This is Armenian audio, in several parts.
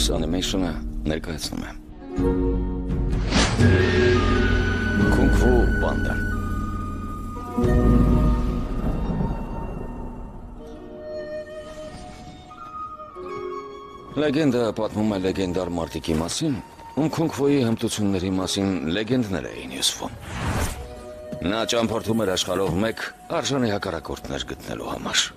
Fox Animation-ը ներկայացնում է։ Kung Fu Panda։ Լեգենդը պատմում է լեգենդար մարտիկի մասին, ում Kung Fu-ի հմտությունների մասին լեգենդներ էին հյուսվում։ Նա ճամփորդում էր աշխարհով մեկ արժանի հակառակորդներ գտնելու համար։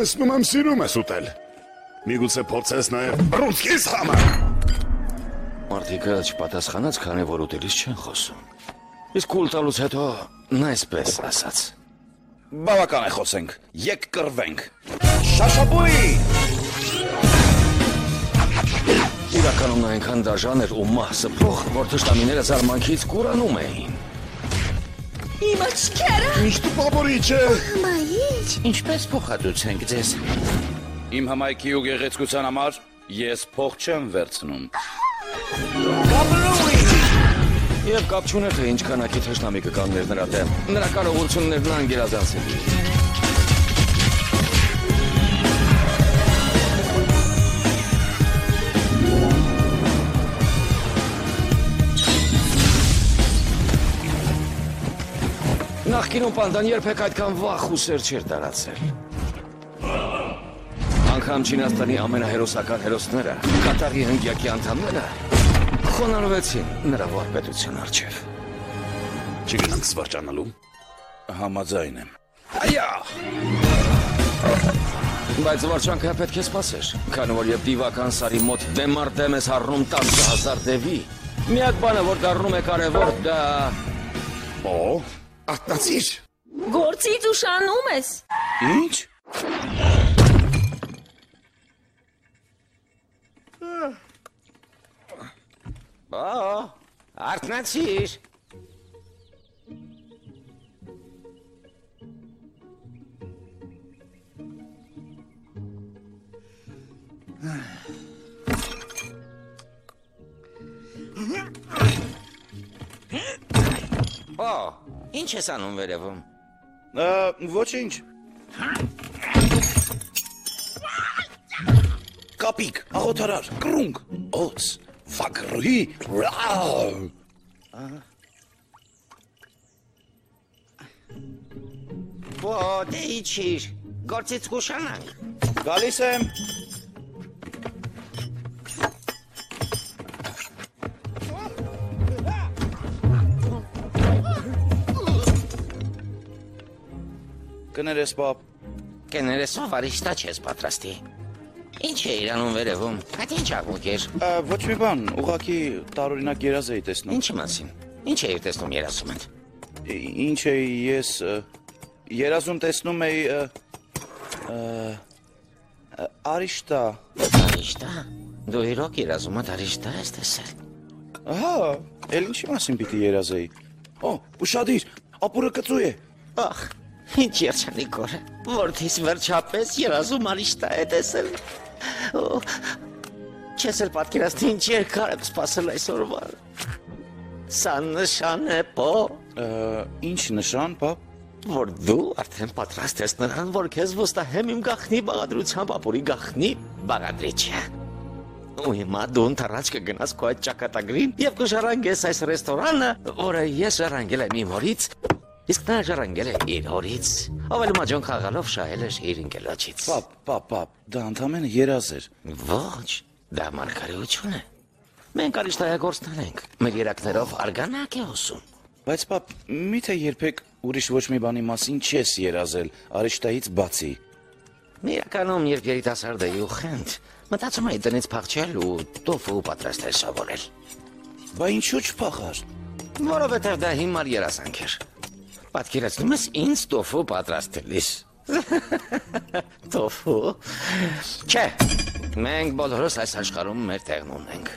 Տեսնում եմ սիրում ես ուտել։ Միգուցե փորձես նաև բրունսկիս համար։ Մարտիկը չպատասխանեց, քանի որ ուտելիս չեն խոսում։ Իսկ ուլ տալուց հետո նա այսպես ասաց. Բավական է խոսենք։ Եկ կռվենք։ Շաշապույ! Իրականում նա այնքան դաժան էր ու մահ սփող, որ թշնամիները զարմանքից կուրանում էին։ Իմ աչքերը։ Միշտ բաբորիչ է։ Մայիչ։ Ինչպես փոխադրենք ձեզ։ Իմ համայնքի ու գեղեցկության համար ես փող չեմ վերցնում։ Եվ կապ չուներ, թե ինչ քանակի թշնամի կկաններ նրա դեմ։ Նրա կարողություններն անգերազանցելի։ Նախկինում պանդան երբեք այդքան վախ ու սեր չէր տարածել։ Անգամ Չինաստանի ամենահերոսական հերոսները, կատաղի հնգյակի անդամները խոնարհվեցին նրա վարպետության առջև։ Չգնանք սվաճանալու։ Համաձայն եմ։ Այա։ Բայց վարչանքը պետք է սпасեր, քանի որ եւ դիվական սարի մոտ դեմ առ դեմ ես հառնում 10000 դևի։ Միակ բանը, որ դառնում է կարևոր, դա Օ, ատացիր։ Գործից ուշանում ես։ Ինչ։ Օ, արթնացիր։ Օ, ինչ ես անում վերևում։ Ա, Ոչինչ։ Կապիկ, աղոթարար, կրունկ, օց, վագրի, ռավ։ Օ, դե իջիր։ Գործից կուշանանք։ Գալիս եմ։ Կներես, պապ։ Կներես վարիշտա չես պատրաստի։ Ինչ է իրանում վերևում։ Այդ ինչ աղմուկ էր։ Ոչ մի բան, ուղակի տարօրինակ երազ էի տեսնում։ Ինչի մասին։ Ինչ էիր տեսնում երասում են։ Ի- Ինչ էի ես երազում տեսնում էի Արիշտա։ Արիշտա։ Դու իրոք երազումը արիշտա ես տեսել։ Ահա, էլ ինչի մասին պիտի երազեի։ Օ, ուշադիր, ապուրը կծու է։ Ախ, ինչ երջանիկ օր է։ Որթիս վերջապես երազում արիշտա է տեսել։ Չես էլ պատկերացնի ինչ երկար եմ սպասել այսօրվա։ Սա նշան է, պո, Ինչ նշան, պապ։ որ դու արդեն պատրաստ ես նրան, որ քեզ վստահեմ իմ գախնի բաղադրությամբ ապուրի գախնի բաղադրիչը։ Ու հիմա դու ընթരാճ կգնաս քո այդ ճակատագրին եւ կժառանգես այս ռեստորանը, որը ես ժառանգել եմ իմ հորից, իսկ նա ժառանգել է իր հորից։ Ով էլ մաջոն խաղալով շահել էր իր ընկերոջից։ Պապ, պապ, պապ, դա ընդամենը երազ էր։ Ոչ, դա մարգարեություն է։ Մենք արիշտայագործներ ենք։ Մեր երակներով արգանակ է ոսում։ Բայց պապ, միթե երբեք ուրիշ ոչ մի բանի մասին չես երազել, արիշտայից բացի։ Իրականում, երբ երիտասարդ էի ու խենթ, մտածում էի տնից փախչել ու տոֆու պատրաստել սովորել։ Բա ինչու չփախար։ Որովհետև դա հիմար երազանք էր։ Պատկերացնում ես ինձ տոֆու պատրաստելիս։ Տոֆու։ Չէ։ Մենք բոլորս այս աշխարհում մեր տեղն ունենք։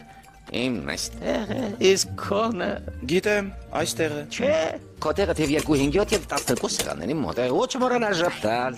Իմն այստեղ է, իսկ քոնը Գիտեմ, այստեղ է։ չէ։ Քո տեղը թիվ 2 5 7 եւ 12 սեղանների մոտ է։ Ոչ մոռանալ ժպտալ։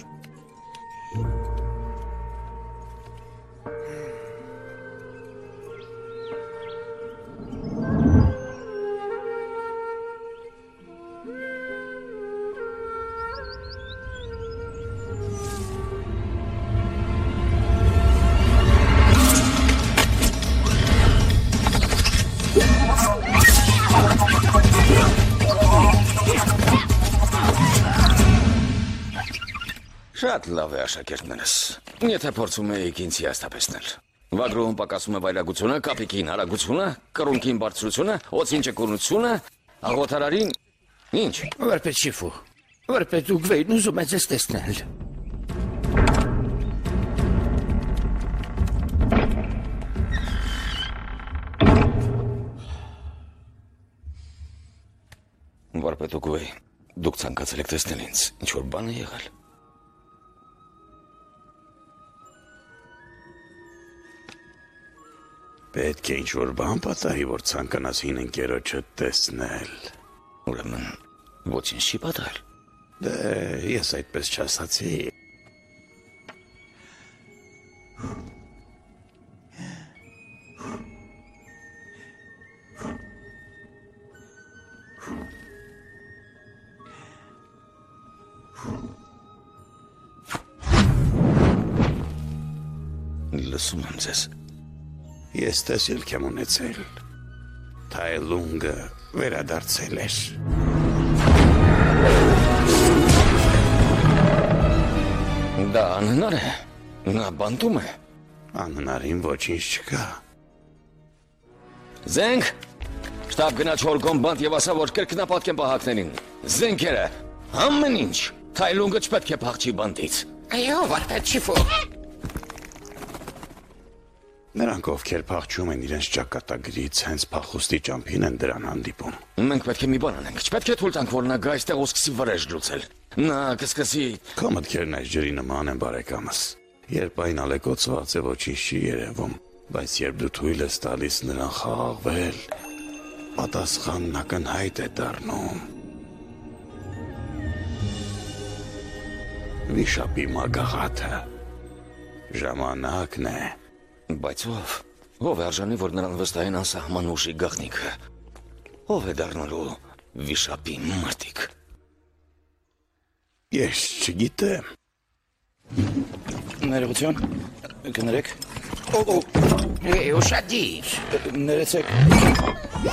լավ է աշակերտներս։ Եթե փորձում եք ինձ հիաստապեցնել։ Վագրոն պակասում է վայրագությունը, կապիկին հարագությունը, կրունկին բարձրությունը, օծին ճկունությունը, աղոթարարին ինչ։ Վարպետ շիֆու։ Վարպետ ուգվեյն ուզում է ձեզ տեսնել։ Վարպետ ուգվեյ, դուք ցանկացել եք տեսնել ինձ։ Ինչ որ բան է եղել։ Պետք է ինչ-որ բան պատահի, որ ցանկանաս հին ընկերոջը տեսնել։ Ուրեմն ոչինչ չի պատահել։ Դե, ես այդպես չասացի։ Լսում եմ ձեզ։ Ես տեսիլք եմ ունեցել։ Թայլունգը վերադարձել էր։ Դա անհնար է։ Նա բանտում է։ Անհնարին ոչինչ չկա։ Զենք։ Շտաբ գնա չոր կոմբանտ եւ ասա, որ կրկնապատկեն պահակներին։ Զենքերը, ամեն ինչ։ Թայլունգը չպետք է փախչի բանտից։ Այո, վարպետ շիֆու։ Նրանք ովքեր փախչում են իրենց ճակատագրից, հենց փախուստի ճամփին են դրան հանդիպում։ Մենք պետք է մի բան անենք։ Չպետք է թույլ տանք, որ նա գա այստեղ ու սկսի վրեժ լուծել։ Նա կսկսի Քո մտքերն այս ջրի նման են բարեկամս։ Երբ այն ալեկոծված է, ոչինչ չի երևում, բայց երբ դու թույլ ես տալիս նրան խաղաղվել, պատասխանն ակնհայտ է դառնում։ Վիշապի մագաղաթը ժամանակն է։ Բայց ով։ Ով է արժանի, որ նրան վստահեն անսահման ուժի գաղտնիքը։ Ով է դառնալու վիշապի մարտիկ։ Ես չգիտեմ։ Ներողություն։ Կներեք։ Օ, օ, ուշադիր։ ներեցեք։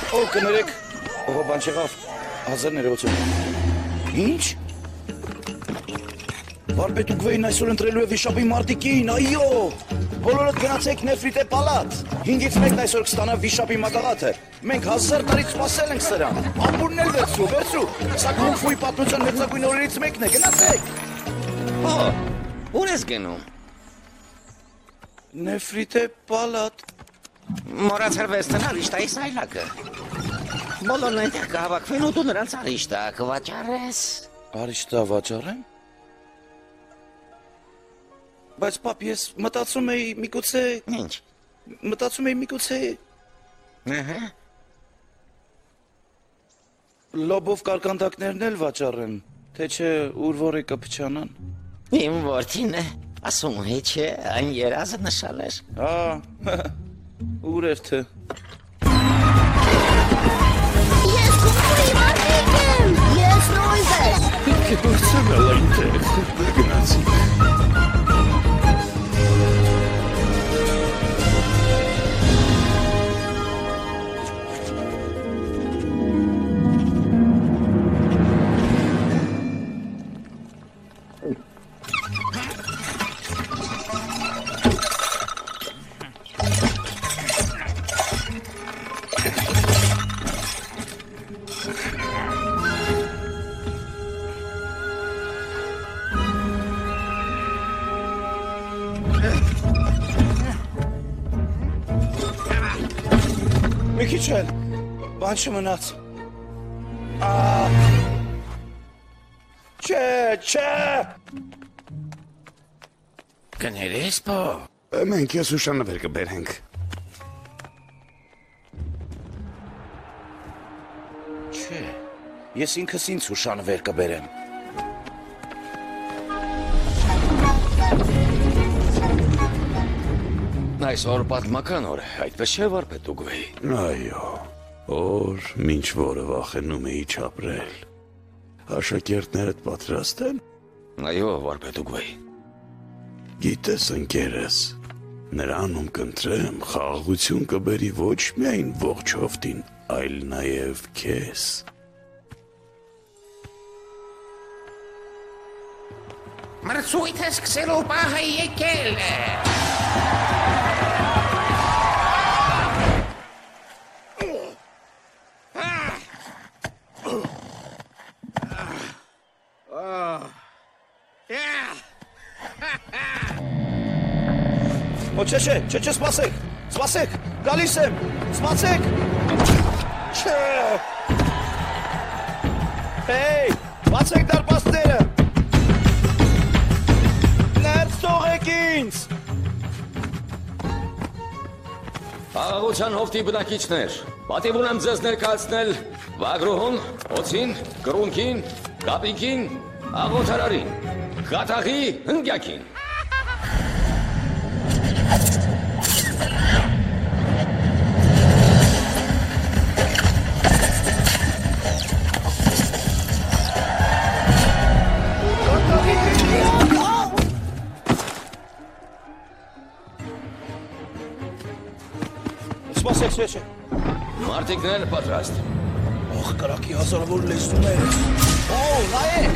Օ, կներեք։ Ո, բան չեղավ։ Հազար ներողություն։ Ինչ։ Վարպետ ուգվեին այսօր ընտրելու է վիշապի մարտիկին, այո։ Բոլորդ գնացեք Նեֆրիտե պալատ։ 5-ից 1-ն այսօր կստանա վիշապի մակաղաթը։ Մենք հազար տարի սպասել ենք սրան։ Ամպուրն էլ վերցրու, վերցրու։ Սա կոնֆուի պատմության մեծագույն օրերից մեկն է։ Գնացեք։ Օ, ուր ես գնում։ Նեֆրիտե պալատ։ Մոռացար վերցնել իշտայի սայլակը։ Բոլորն այնտեղ կհավաքվեն ու դու նրանց արիշտա կվաճառես։ Արիշտա վաճառեմ։ Բայց պապ, ես մտածում էի միգուցե Ինչ։ մտածում էի միգուցե Ահա։ լոբով կարկանդակներն էլ վաճառեմ, թե չէ ուր որը կփչանան։ Իմ որդին է։ Ասում է չէ, այն երազը նշալ էր։ Ահա, ուր էր թե։ Ես կուքուի մարդիկ եմ, ես նույնպես։ Պետք է դուրսանալ այնտեղ։ Գնացինք։ Բան չմնաց։ Չէ, չէ։ Կներես, բո։ Մենք ես ուշանվեր կբերենք։ Չէ։ Ես ինքս ինձ հուշանվեր կբերեմ։ Այսօր պատմական օր է, այդպես չէ վարպետ ուգվեի։ Այո, օր ինչ որը վախենում էի չապրել։ Աշակերտներդ պատրաստ են։ Այո, վարպետ ուգվեի։ Գիտես ընկերս, նրանում կընտրեմ խաղաղություն կբերի ոչ միայն ողջ հովտին, այլ նաև քեզ։ Մրցույթը սկսելու պահը եկել է։ չէ, չէ, չէ, սպասեք։ Սպասեք։ Գալիս եմ։ Սպասեք։ Չէ։ Հեյ, բացեք դարպասները։ Ներս թողեք ինձ։ Աղաղության հովտի բնակիչներ, պատիվ ունեմ ձեզ ներկայացնել Վագրոհուն, Օցին, Կրունքին, Կապիկին, Աղոթարարին, Գաթաղի, Հնգյակին։ Սպասեք, չէ, չէ։ Մարտիկներ պատրաստ։ Ախ, կրակի հազարավոր լեզուներ։ Օ, նայեք։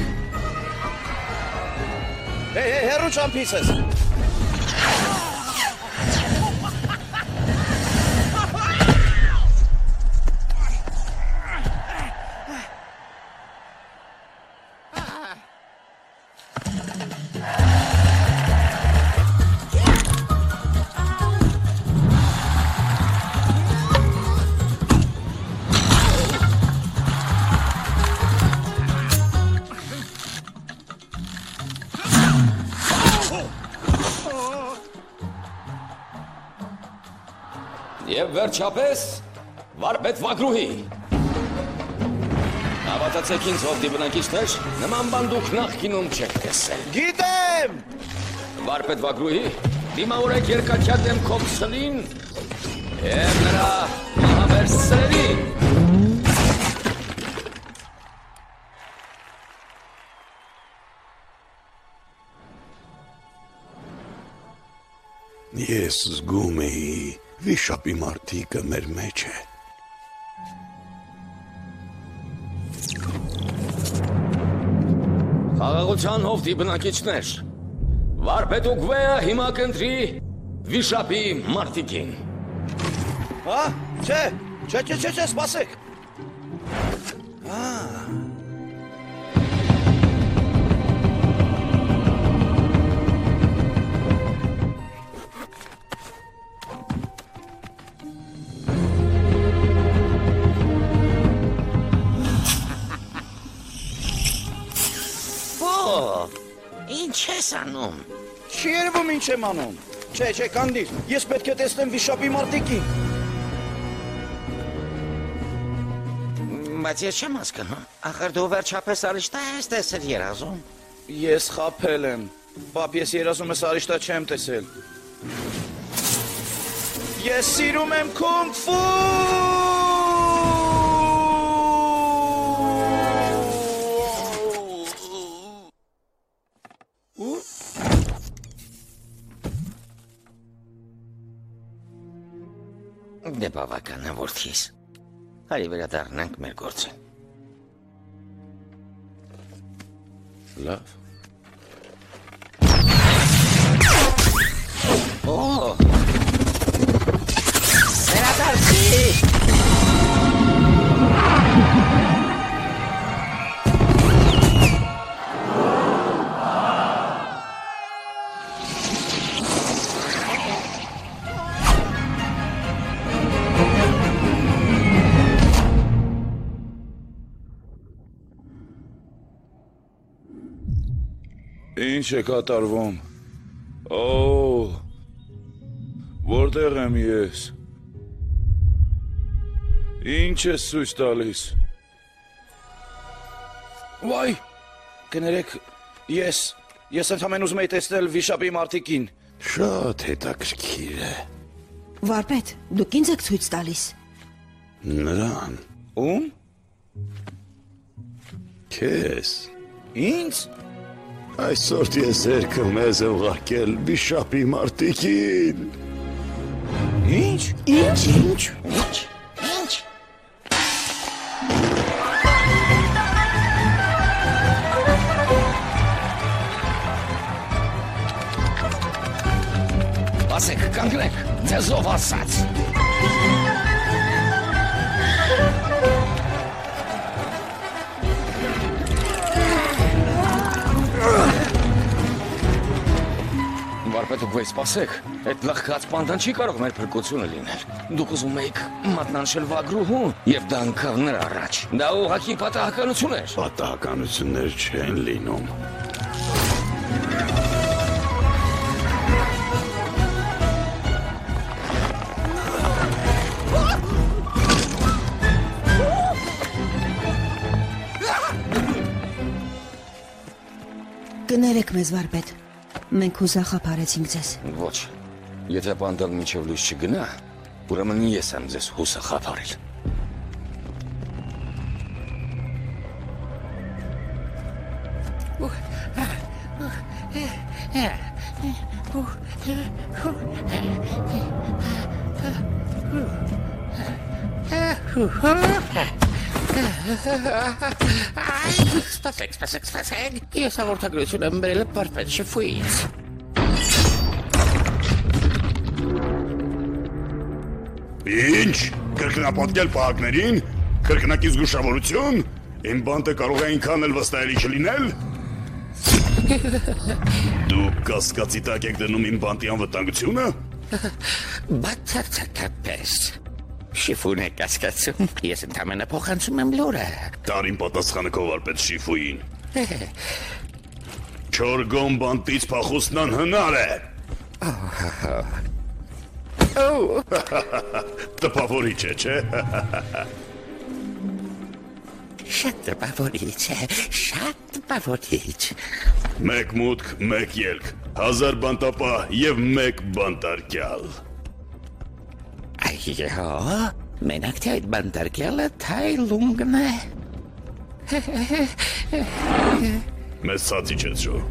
Հեյ, հեյ, հերու չամփից վերջապես վարպետ Վագրուհի։ Հավատացեք ինձ հովտի բնակիչներ, նման բան դուք նախկինում չեք տեսել։ Գիտեմ։ Վարպետ Վագրուհի, դիմավորեք երկաթյա դեմ կոքսլին և նրա մահավեր սրերին։ Ես զգում էի վիշապի մարդիկը մեր մեջ է։ Խաղաղության հովտի բնակիչներ, վարպետ ուգվեը հիմա կընտրի վիշապի մարդիկին։ Հա? Չէ, չէ, չէ, չէ, սպասեք։ Ո՞վ։ ես անում։ Չի երևում ինչ եմ անում։ Չէ, չէ, կանդիր։ Ես պետք է տեսնեմ վիշապի մարտիկին։ Բայց ես չեմ հասկանում։ Ախր դու վերջապես արիշտա ես տեսել երազում։ Ես խափել եմ։ Պապ, ես երազումս արիշտա չեմ տեսել։ Ես սիրում եմ կունգ ֆու։ Դե բավական է որդիս։ Հարի վերադառնանք մեր գործին։ Լավ։ Օ! Վերադարձի։ Ինչ է կատարվում։ Օ! Որտեղ եմ ես։ Ինչ է ցույց տալիս։ Վայ! Կներեք, ես ես ընդհանրեն ուզում եի տեսնել վիշապի մարտիկին։ Շատ հետաքրքիր է։ Վարպետ, դուք ինձ եք ցույց տալիս։ Նրան Ում? քեզ Ինձ։ Այսօր ես երկը մեզ է ուղարկել վիշապի մարդիկին։ Ինչ, ինչ, ինչ, ինչ, ինչ։ Ասեք, կանգնեք, ձեզով ասաց։ Վարպետ ու գույս սպասեք։ Այդ լղկած պանդան չի կարող մեր փրկությունը լինել։ Դուք ուզում եք մատնանշել վագրուհուն եւ դա անգամ նրա առաջ։ Դա ուղղակի պատահականություն էր։ Պատահականություններ չեն լինում։ Կներեք մեզ վարպետ։ Մենք հուսախապարեցինք ձեզ։ Ոչ։ Եթե պանդան միջև լույս չգնա, ուրեմն ես եմ ձեզ հուսը խափարել։ Սպասեք, սպասեք, սպասեք։ Ես հաղորդագրություն եմ բերել պարպետ շեֆուից։ Ինչ։ Կրկնապատկել պահակներին։ Կրկնակի զգուշավորություն։ Իմ բանտը կարող է այնքան էլ վստահելի չլինել։ Դուք կասկածի տակ եք դնում իմ բանտի անվտանգությունը։ Բացարձակապես։ Շիֆուն է կասկածում։ Ես ընդամենը փոխանցում եմ լուրը։ Տարին պատասխանը քո վարպետ շիֆուին։ Չոր գոմ բանտից փախուստն անհնար է։ Տպավորիչ է, չէ։ Շատ տպավորիչ է, շատ տպավորիչ։ Մեկ մուտք, մեկ ելք, հազար բանտապահ եւ մեկ բանտարկյալ։ Այո, մենակ թե այդ բանտարկյալը թայլունգն է։ Մեզ ցածի չեցրո։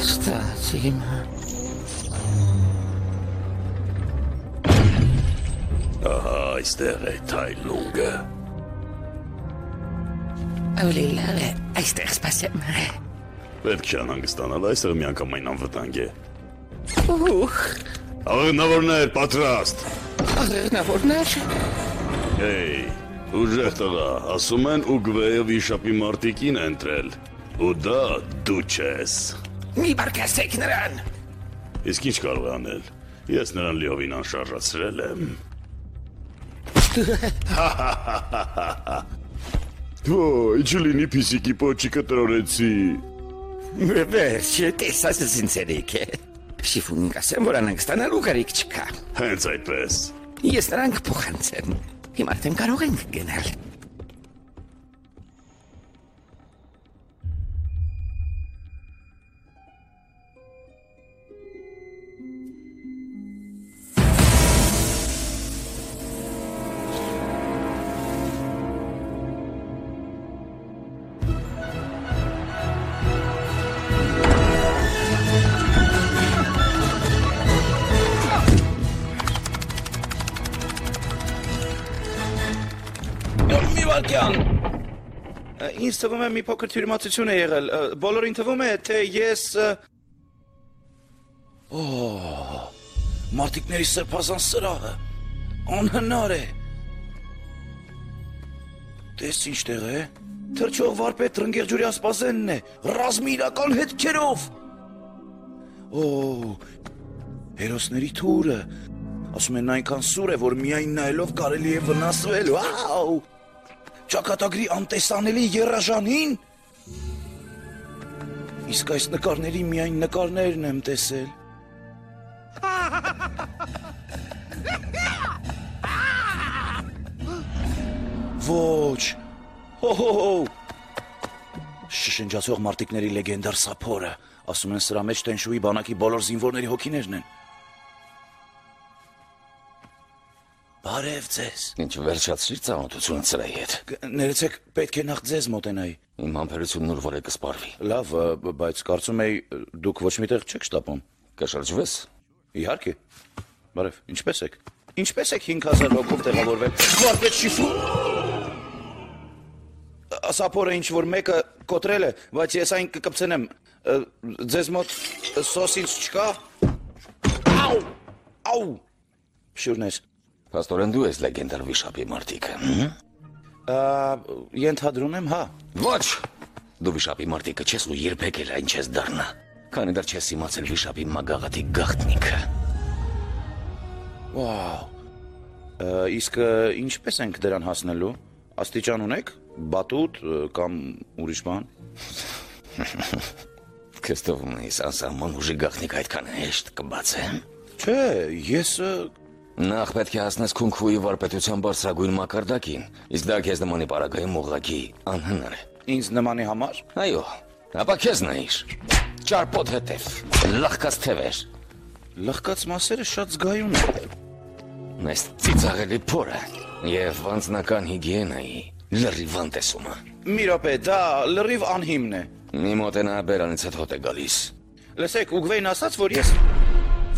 Աստված իմ։ այստեղ է թայլունգը։ է, այստեղ սպասեմ։ Պետք է անհանգստանալ, այստեղ միանգամայն անվտանգ է։ Ուխ, Աղնավորներ պատրաստ։ աղեղնավորներ։ Հեյ, ուժեղ տղա, ասում են Ուգվեյը վիշապի մարտիկին է ընտրել։ Ու դա դու չես։ Մի բարկացեք նրան։ Իսկ ինչ կարող է անել։ Ես նրան լիովին անշարժացրել եմ։ Ոյ, չլինի փիսիկի պոչիկը տրորեցի։ Վերջ, տեսած զինցերիկ է։ Շիֆուն կասեմ, որ անհանգստանալու կարիք չկա։ Հենց այդպես։ Ես նրան կփոխանցեմ։ Հիմա արդեն կարող ենք գնալ։ Ինձ թվում է մի փոքր թյուրիմացություն է եղել։ Բոլորին թվում է, թե ես Օ, մարտիկների սրբազան սրահը։ Անհնար է։ Տես ինչ տեղ է։ Թրջող վարպետ Ռնգերջուրի ասպազենն է, ռազմի իրական հետքերով։ Օ, հերոսների թուրը։ Ասում են այնքան սուր է, որ միայն նայելով կարելի է վնասվել։ Վաու! Ճակատագրի անտեսանելի երաժանին։ Իսկ այս նկարների միայն նկարներն եմ տեսել։ Ոչ։ Հո-հո-հո։ Շշնջացող մարտիկների լեգենդար սափորը։ Ասում են սրա մեջ Տենշուի բանակի բոլոր զինվորների հոգիներն են։ Բարև ձեզ։ Ինչ վերջացրիր ծանոթությունը ծրայի հետ։ Ներեցեք, պետք է նախ ձեզ մոտենայի։ Իմ համբերությունն ուր որ է կսպարվի։ Լավ, բայց կարծում եի ը, դուք ոչ միտեղ չեք շտապում։ Կշրջվես։ Իհարկե։ Բարև, ինչպես եք։ Ինչպես եք 5000 հոգով տեղավորվել։ Վարպետ շիֆու։ Ասապորը ինչ որ մեկը կոտրել է, բայց ես այն կկպցնեմ։ Ձեզ մոտ սոս ինչ չկա։ Աու! Աու! Շուրնես։ Պաստորեն դու ես լեգենդար վիշապի մարտիկը։ Ենթադրում եմ, հա։ Ոչ։ Դու վիշապի մարտիկը չես ու երբեք էլ այն չես դառնա։ Քանի դեռ չես իմացել վիշապի մագաղատի գաղտնիքը։ Վաու։ Ա, Իսկ ինչպես ենք դրան հասնելու։ Աստիճան ունեք։ Բատուտ կամ ուրիշ բան։ թվում է անսահման ուժի գաղտնիք այդքան հեշտ կբացեմ։ Չէ, ես Նախ պետք է հասնես քունքուի վարպետության բարձրագույն մակարդակին, իսկ դա քեզ նմանի պարագայում ուղղակի անհնար է։ ինձ նմանի համար Այո, ապա քեզ նայիր։ Ճարպոտ հետև, լախկած թևեր, լղկած մասերը շատ զգայուն են։ այս ծիծաղելի փորը եւ անձնական հիգիենայի լրիվ անտեսումը։ Մի րոպե, դա լրիվ անհիմն է։ Մի մոտենա բերանից հետ հոտ է գալիս։ Լսեք, Ուգվեին ասաց, որ ես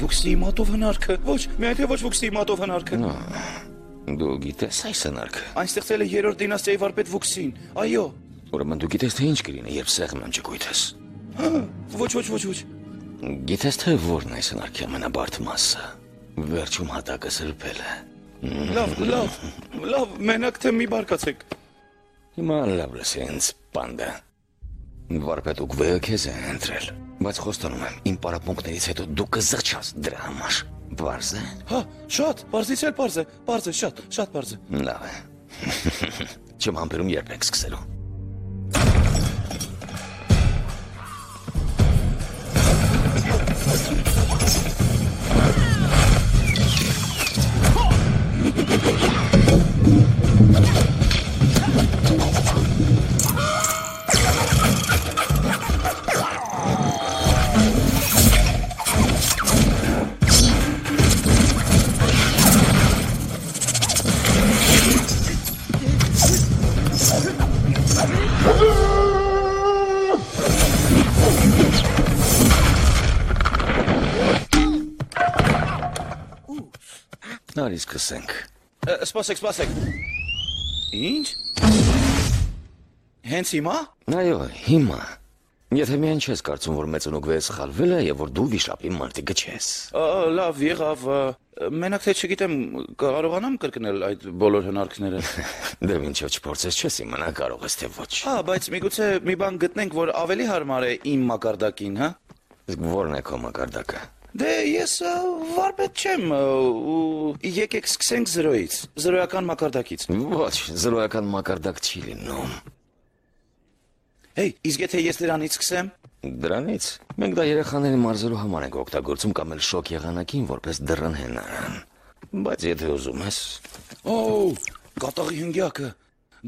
Վուքսի մատով հնարքը։ Ոչ, մի այդ ոչ Վուքսի մատով հնարքը։ Դու գիտես այս հնարքը։ Այն ստեղծել է երրորդ դինաստիայի վարպետ Վուքսին։ Այո։ Ուրեմն դու գիտես թե ինչ կլինի, երբ սեղմեմ չգույթես։ Ոչ, ոչ, ոչ, ոչ։ Գիտես թե որն է այս հնարքի ամենաբարդ մասը։ Վերջում հատակը սրբել է։ Լավ, լավ, լավ, մենակ թե մի բարկացեք։ Հիմա լավ լսենց, պանդա։ Վարպետ ուկվեը քեզ է ընտրել, բայց խոստանում եմ, իմ պարապմունքներից հետո դու կզղջաս դրա համար։ Բարձ է։ Հա, շատ, բարձից էլ բարձ է, բարձ է, շատ, շատ բարձ է։ Լավ է։ Չեմ համբերում երբ եք սկսելու։ Արի սկսենք։ Ը, Սպասեք, սպասեք։ Ինչ։ Հենց հիմա։ Այո, հիմա։ Եթե միայն չես կարծում, որ մեծունուկվեը սխալվել է եւ որ դու վիշապի մարտիկը չես։ Լավ, եղավ։ Մենակ թե չգիտեմ, կարողանամ կրկնել այդ բոլոր հնարքները։ Դե ինչու չփորձես չես իմանա կարող ես թե ոչ։ Հա, բայց միգուցե մի բան գտնենք, որ ավելի հարմար է իմ մակարդակին, հա։ Իսկ ո՞րն է քո մակարդակը։ Դե ես վարպետ չեմ ու եկեք սկսենք 0-ից, 0-ական մակարդակից։ Ոչ, զրոյական մակարդակ չի լինում։ Հեյ, իսկ եթե ես դրանից սկսեմ։ Դրանից մենք դա երեխաների մարզելու համար ենք օգտագործում կամ էլ շոկ եղանակին որպես դռան հենարան։ Բայց եթե ուզում ես, Օ, կատաղի հնգյակը։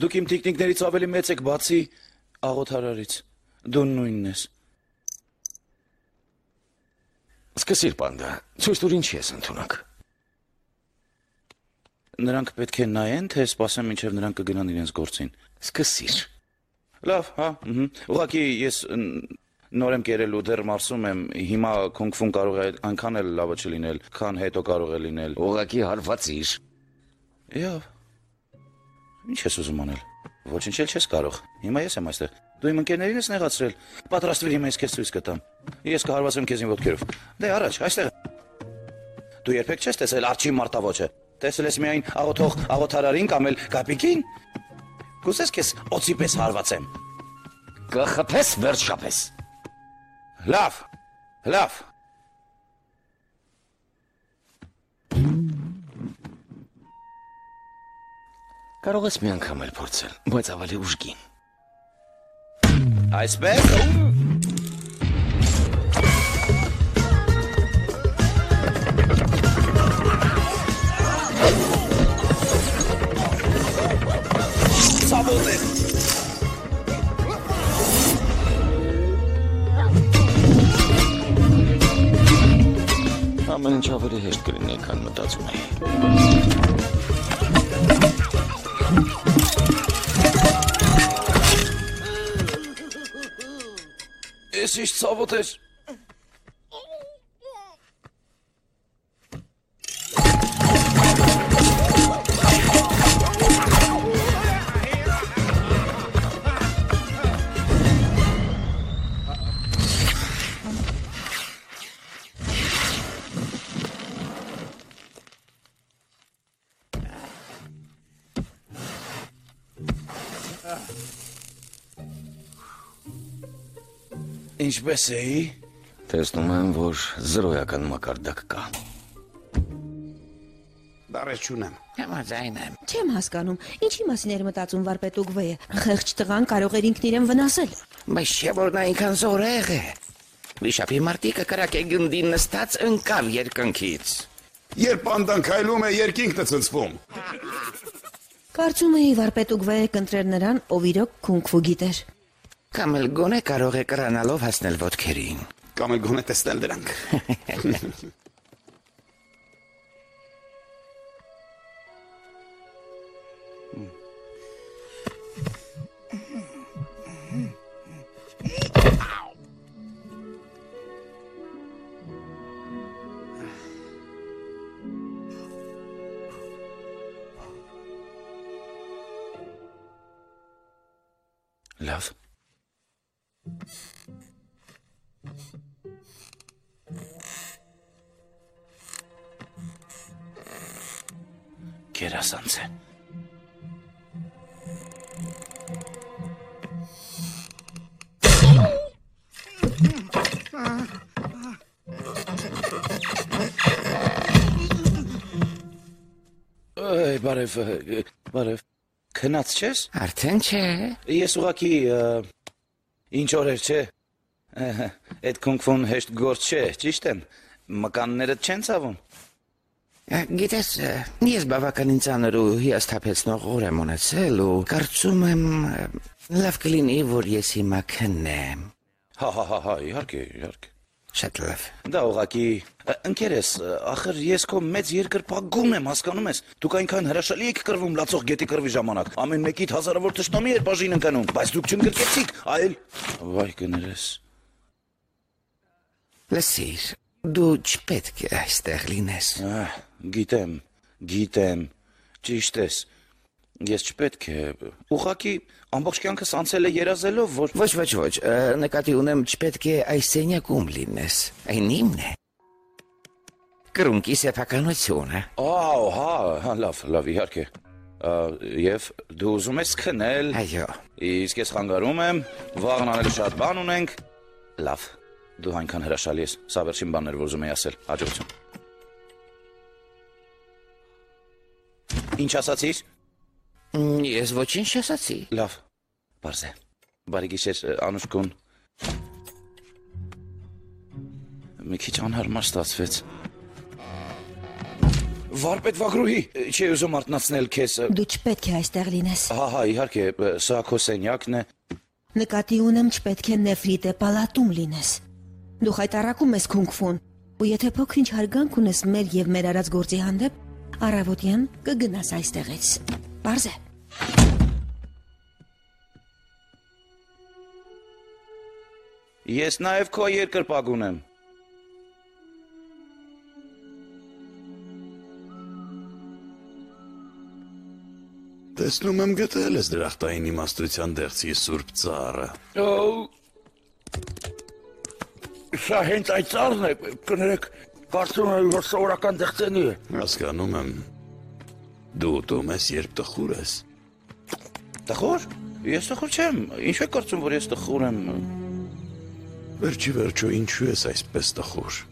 Դուք իմ տիկնիկներից ավելի մեծ եք բացի աղոթարարից։ Դու նույնն ես։ սկսիր պանդա, ցույց տուր ինչի ես ընդունակ։ Նրանք պետք է նայեն, թե սպասեմ մինչև նրանք կգնան իրենց գործին։ Սկսիր։ Լավ, հա, ըհը։ Ուղղակի ես նոր եմ կերել ու դեռ մարսում եմ։ Հիմա քունգֆուն կարող է այնքան էլ լավը չլինել, քան հետո կարող է լինել։ Ուղակի հարվածիր։ Եվ Ինչ ես ուզում անել։ Ոչինչ էլ չես կարող։ Հիմա ես եմ այստեղ։ Դու իմ ընկերներին ես նեղացրել։ Պատրաստվել հիմա ես քեզ ցույց կտամ։ Ես կհարվածեմ քեզ իմ ոտքերով։ Դե առաջ, այստեղ։ Դու երբեք չես տեսել արջի մարտավոճը։ Տեսել ես միայն աղոթող աղոթարարին կամ էլ կապիկին։ Կուզես քեզ օծի պես հարվածեմ։ Կխփես վերջապես։ Լավ։ Լավ։ Կարող ես մի անգամ էլ փորձել, բայց ավելի ուժգին։ Այսպես։ Սաբոտ է։ Ամեն ինչ ավելի հեշտ կլինի, քան մտածում էի։ Էս ինչ ցավոտ էր։ Ինչպես էի։ Տեսնում եմ, որ զրոյական մակարդակ կա։ Բարես չունեմ։ Համաձայն եմ։ Չեմ հասկանում, ինչի մասին էր մտածում վարպետուկ վեը։ Խեղճ տղան կարող էր ինքն իրեն վնասել։ Բայց չէ որ նա ինքան զորեղ է։ Վիշապի մարտիկը կրակ է գնդին նստած ընկավ երկնքից։ Երբ անդան քայլում է, երկինքն է ցնցվում։ Կարծում էի վարպետուկ վեը կընտրեր նրան, ով իրոք քունգֆու գիտեր։ Կամ էլ գոնե կարող է կրանալով հասնել ոդքերին։ Կամ էլ գոնե տեսնել դրանք։ Լավ։ Կերասանց է։ Այ բարև, բարև։ Քնած չես։ Արդեն չէ։ Ես ուղակի ինչ օրեր չէ։ Այդ քունքվուն հեշտ գործ չէ, ճիշտ եմ։ Մկանները չեն ցավում։ Գիտես, ես բավականին ծանր ու հիասթափեցնող օր եմ ունեցել ու կարծում եմ լավ կլինի, որ ես հիմա քնեմ։ Հա, հա, հա, հա, իհարկե, իհարկե։ Շատ լավ։ Դա ուղակի ը, ընկերես, ախր ես քո մեծ երկրպագուն եմ, հասկանում ես։ Դուք այնքան հրաշալի եք կրվում լացող գետի կրվի ժամանակ։ Ամեն մեկիդ հազարավոր ճշտամի էր բաժին ընկնում, բայց դուք չընկրկեցիք, այլ վայ կներես։ Լսիր, դու չպետք է այստեղ լինես։ Ահ, գիտեմ, գիտեմ։ Ճիշտ ես։ Ես չպետք է ուղակի ամբողջ կյանքս անցել է երազելով, որ Ոչ, ոչ, ոչ, նկատի ունեմ չպետք է այս սենյակում լինես։ Այն իմն է։ Կրունկի սեփականությունը։ Ահա, հա, հա, լավ, լավ, իհարկե։ Եվ դու ուզում ես քնել։ Այո։ Իսկ ես խանգարում եմ, վաղն անելու շատ բան ունենք։ Լավ, դու այնքան հրաշալի ես։ Սա վերջին բանն էր, որ ուզում եի ասել։ Հաջողություն։ Ինչ ասացիր։ Ես ոչինչ չասացի։ Լավ։ Բարզ է։ Բարի գիշեր, Անուշկուն։ Մի քիչ անհարմար ստացվեց։ Վարպետ Վագրուհի, չի ուզում արտնացնել քեզ։ Դու չպետք է այստեղ լինես։ Հա, հա, իհարկե, սա քո սենյակն է։ Նկատի ունեմ չպետք է նեֆրիտե պալատում լինես։ Դու խայտարակում ես քունգֆուն, ու եթե փոքրինչ հարգանք ունես մեր եւ մեր արած գործի հանդեպ, առավոտյան կգնաս այստեղից։ Բարձ է։ Ես նաև քո երկրպագուն եմ։ Տեսնում եմ գտել ես դրախտային իմաստության դեղցի սուրբ ծառը։ Սա հենց այդ ծառն է, կներեք, կարծում եմ, որ սովորական դեղցենի է։ Հասկանում եմ։ Դու ուտում ես, երբ տխուր ես։ Տխուր։ Ես տխուր չեմ։ Ինչու եք կարծում, որ ես տխուր եմ։ Վերջի վերջո ինչու ես այսպես տխուր։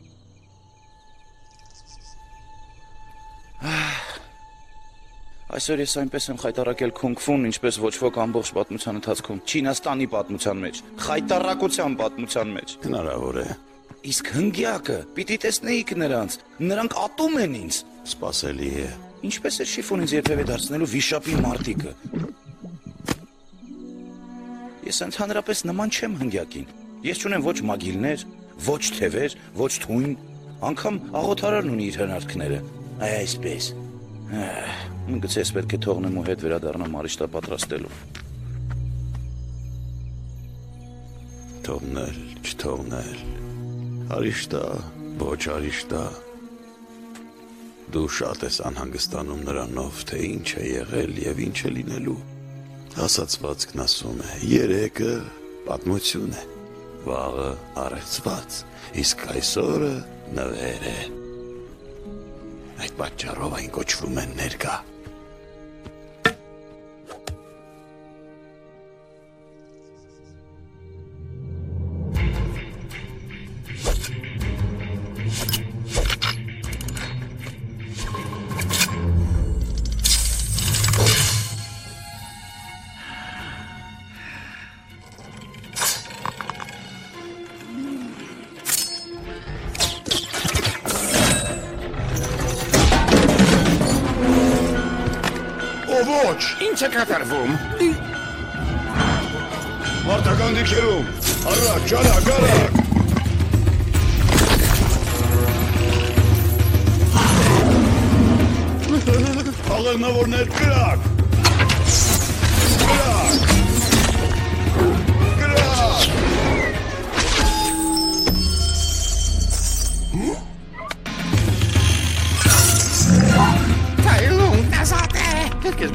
Այսօր ես այնպես եմ խայտարակել քունգֆուն, ինչպես ոչ ոք ամբողջ պատմության ընթացքում, Չինաստանի պատմության մեջ, խայտարակության պատմության մեջ։ Հնարավոր է։ Իսկ հնգյակը, պիտի տեսնեիք նրանց, նրանք ատում են ինձ։ Սպասելի է։ Ինչպես է շիֆոն ինձ երբևէ դարձնելու վիշապի մարտիկը։ Ես ընդհանրապես նման չեմ հնգյակին։ Ես չունեմ ոչ մագիլներ, ոչ թևեր, ոչ թույն, անգամ աղոթարարն ունի իր հնարքները։ Այ այսպես։ Գուցե ես պետք է թողնեմ ու հետ վերադառնամ արիշտա պատրաստելու։ Չթողնել, չթողնել։ Արիշտա, ոչ արիշտա։ Դու շատ ես անհանգստանում նրանով, թե ինչ է եղել եւ ինչ է լինելու։ Ասացվածքն ասում է, երեկը պատմություն է, վաղը առեղծված, իսկ այսօրը նվեր է։ Այդ պատճառով այն կոչվում է ներկա։ ոչ, Ինչ է կատարվում։ մարտական դիքերում։ Առաջ, ջանակ, արագ։ Աղեղնավորներ կրակ։ Կրակ։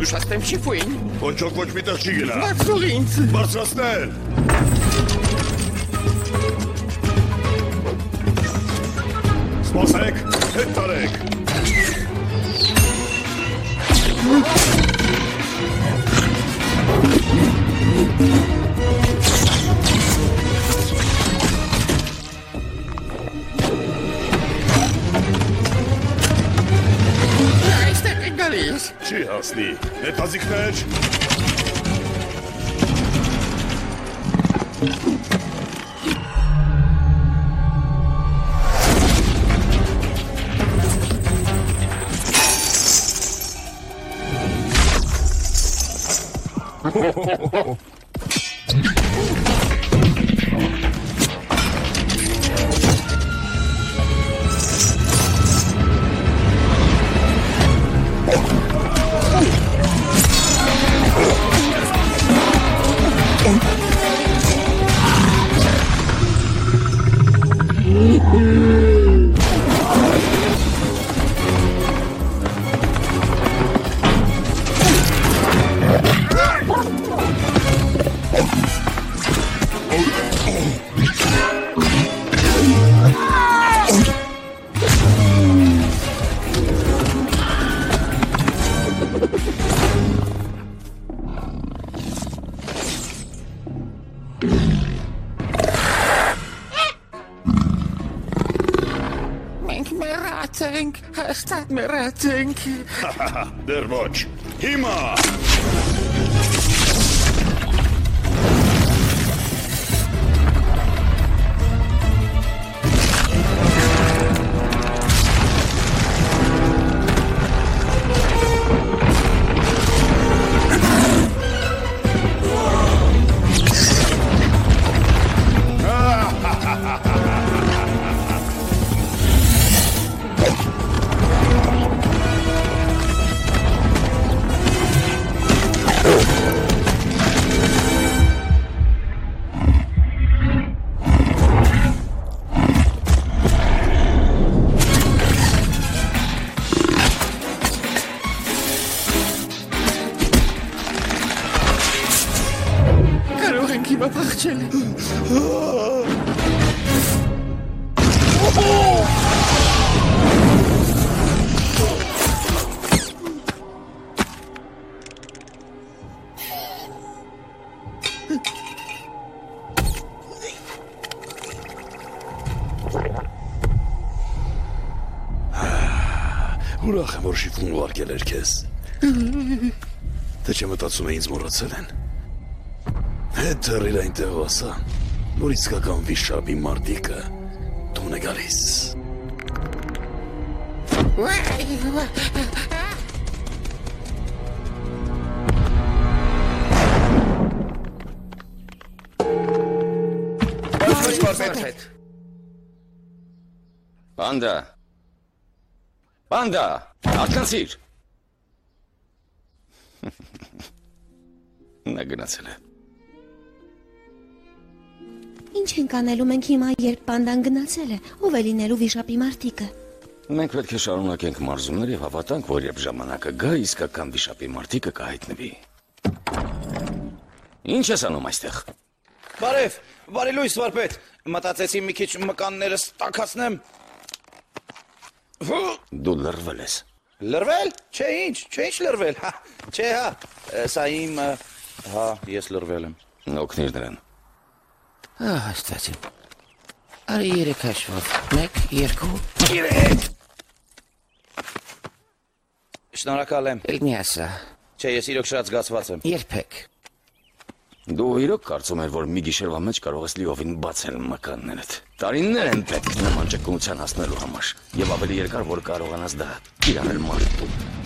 Պետք է զգուշացնեմ շիֆուին։ Ոչոք ոչ մի տեղ չի գնա։ Բարձրուղ ինձ։ Netazikneš! Դեռ ոչ։ Հիմա։ Մտածում է ինձ մոռացել են։ Հետ թռիլ այնտեղ ասա, որ իսկական վիշապի մարտիկը տուն է գալիս։ Բանդա։ Բանդա, ակնացիր։ Նա գնացել է։ Ինչ ենք անելու մենք հիմա, երբ պանդան գնացել է, ով է լինելու վիշապի մարտիկը։ Մենք պետք է շարունակենք մարզումներ եւ հավատանք, որ երբ ժամանակը գա, իսկական վիշապի մարտիկը կհայտնվի։ Ինչ ես անում այստեղ։ Բարև, բարի լույս վարպետ։ Մտածեցի մի քիչ մկաններս տակացնեմ։ Դու լրվել ես։ Լրվել? Չէ, ինչ, չէ, ինչ լրվել։ Հա, չէ, հա։ Սա իմ հա, ես լրվել եմ։ Օգնիր նրան։ Ահա, ստացի։ Արի երեք հաշվով։ 1 2 Երեք։ Շնորհակալ եմ։ Էլ մի ասա։ Չէ, ես իրոք շատ զգացված եմ։ Երբեք։ Դու իրոք կարծում ես, որ մի գիշերվա մեջ կարող ես լիովին բացել մկաններդ։ Տարիներ են պետք նման ճկունության հասնելու համար, եւ ավելի երկար, որ կարողանաս դա իրանել մարդու։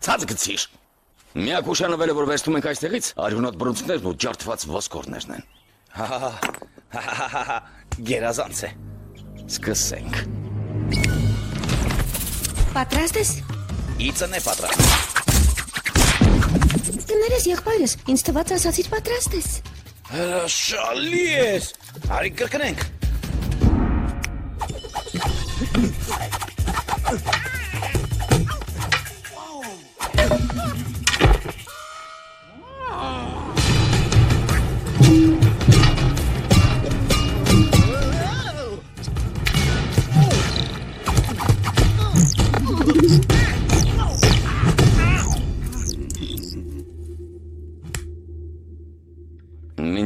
Ցած գցիր։ Միակ ուշանվելը, որ վերցնում ենք այստեղից, արյունոտ բրունցքներն ու ջարդված ոսկորներն են։ Հա, հա, հա, հա, հա, հա, հա, գերազանց է։ Սկսենք։ Պատրաստ ես։ Իծն է պատրաստ։ Կներես եղբայրս, ինձ թված ասացիր պատրաստ ես։ Հրաշալի ես։ Արի կրկնենք։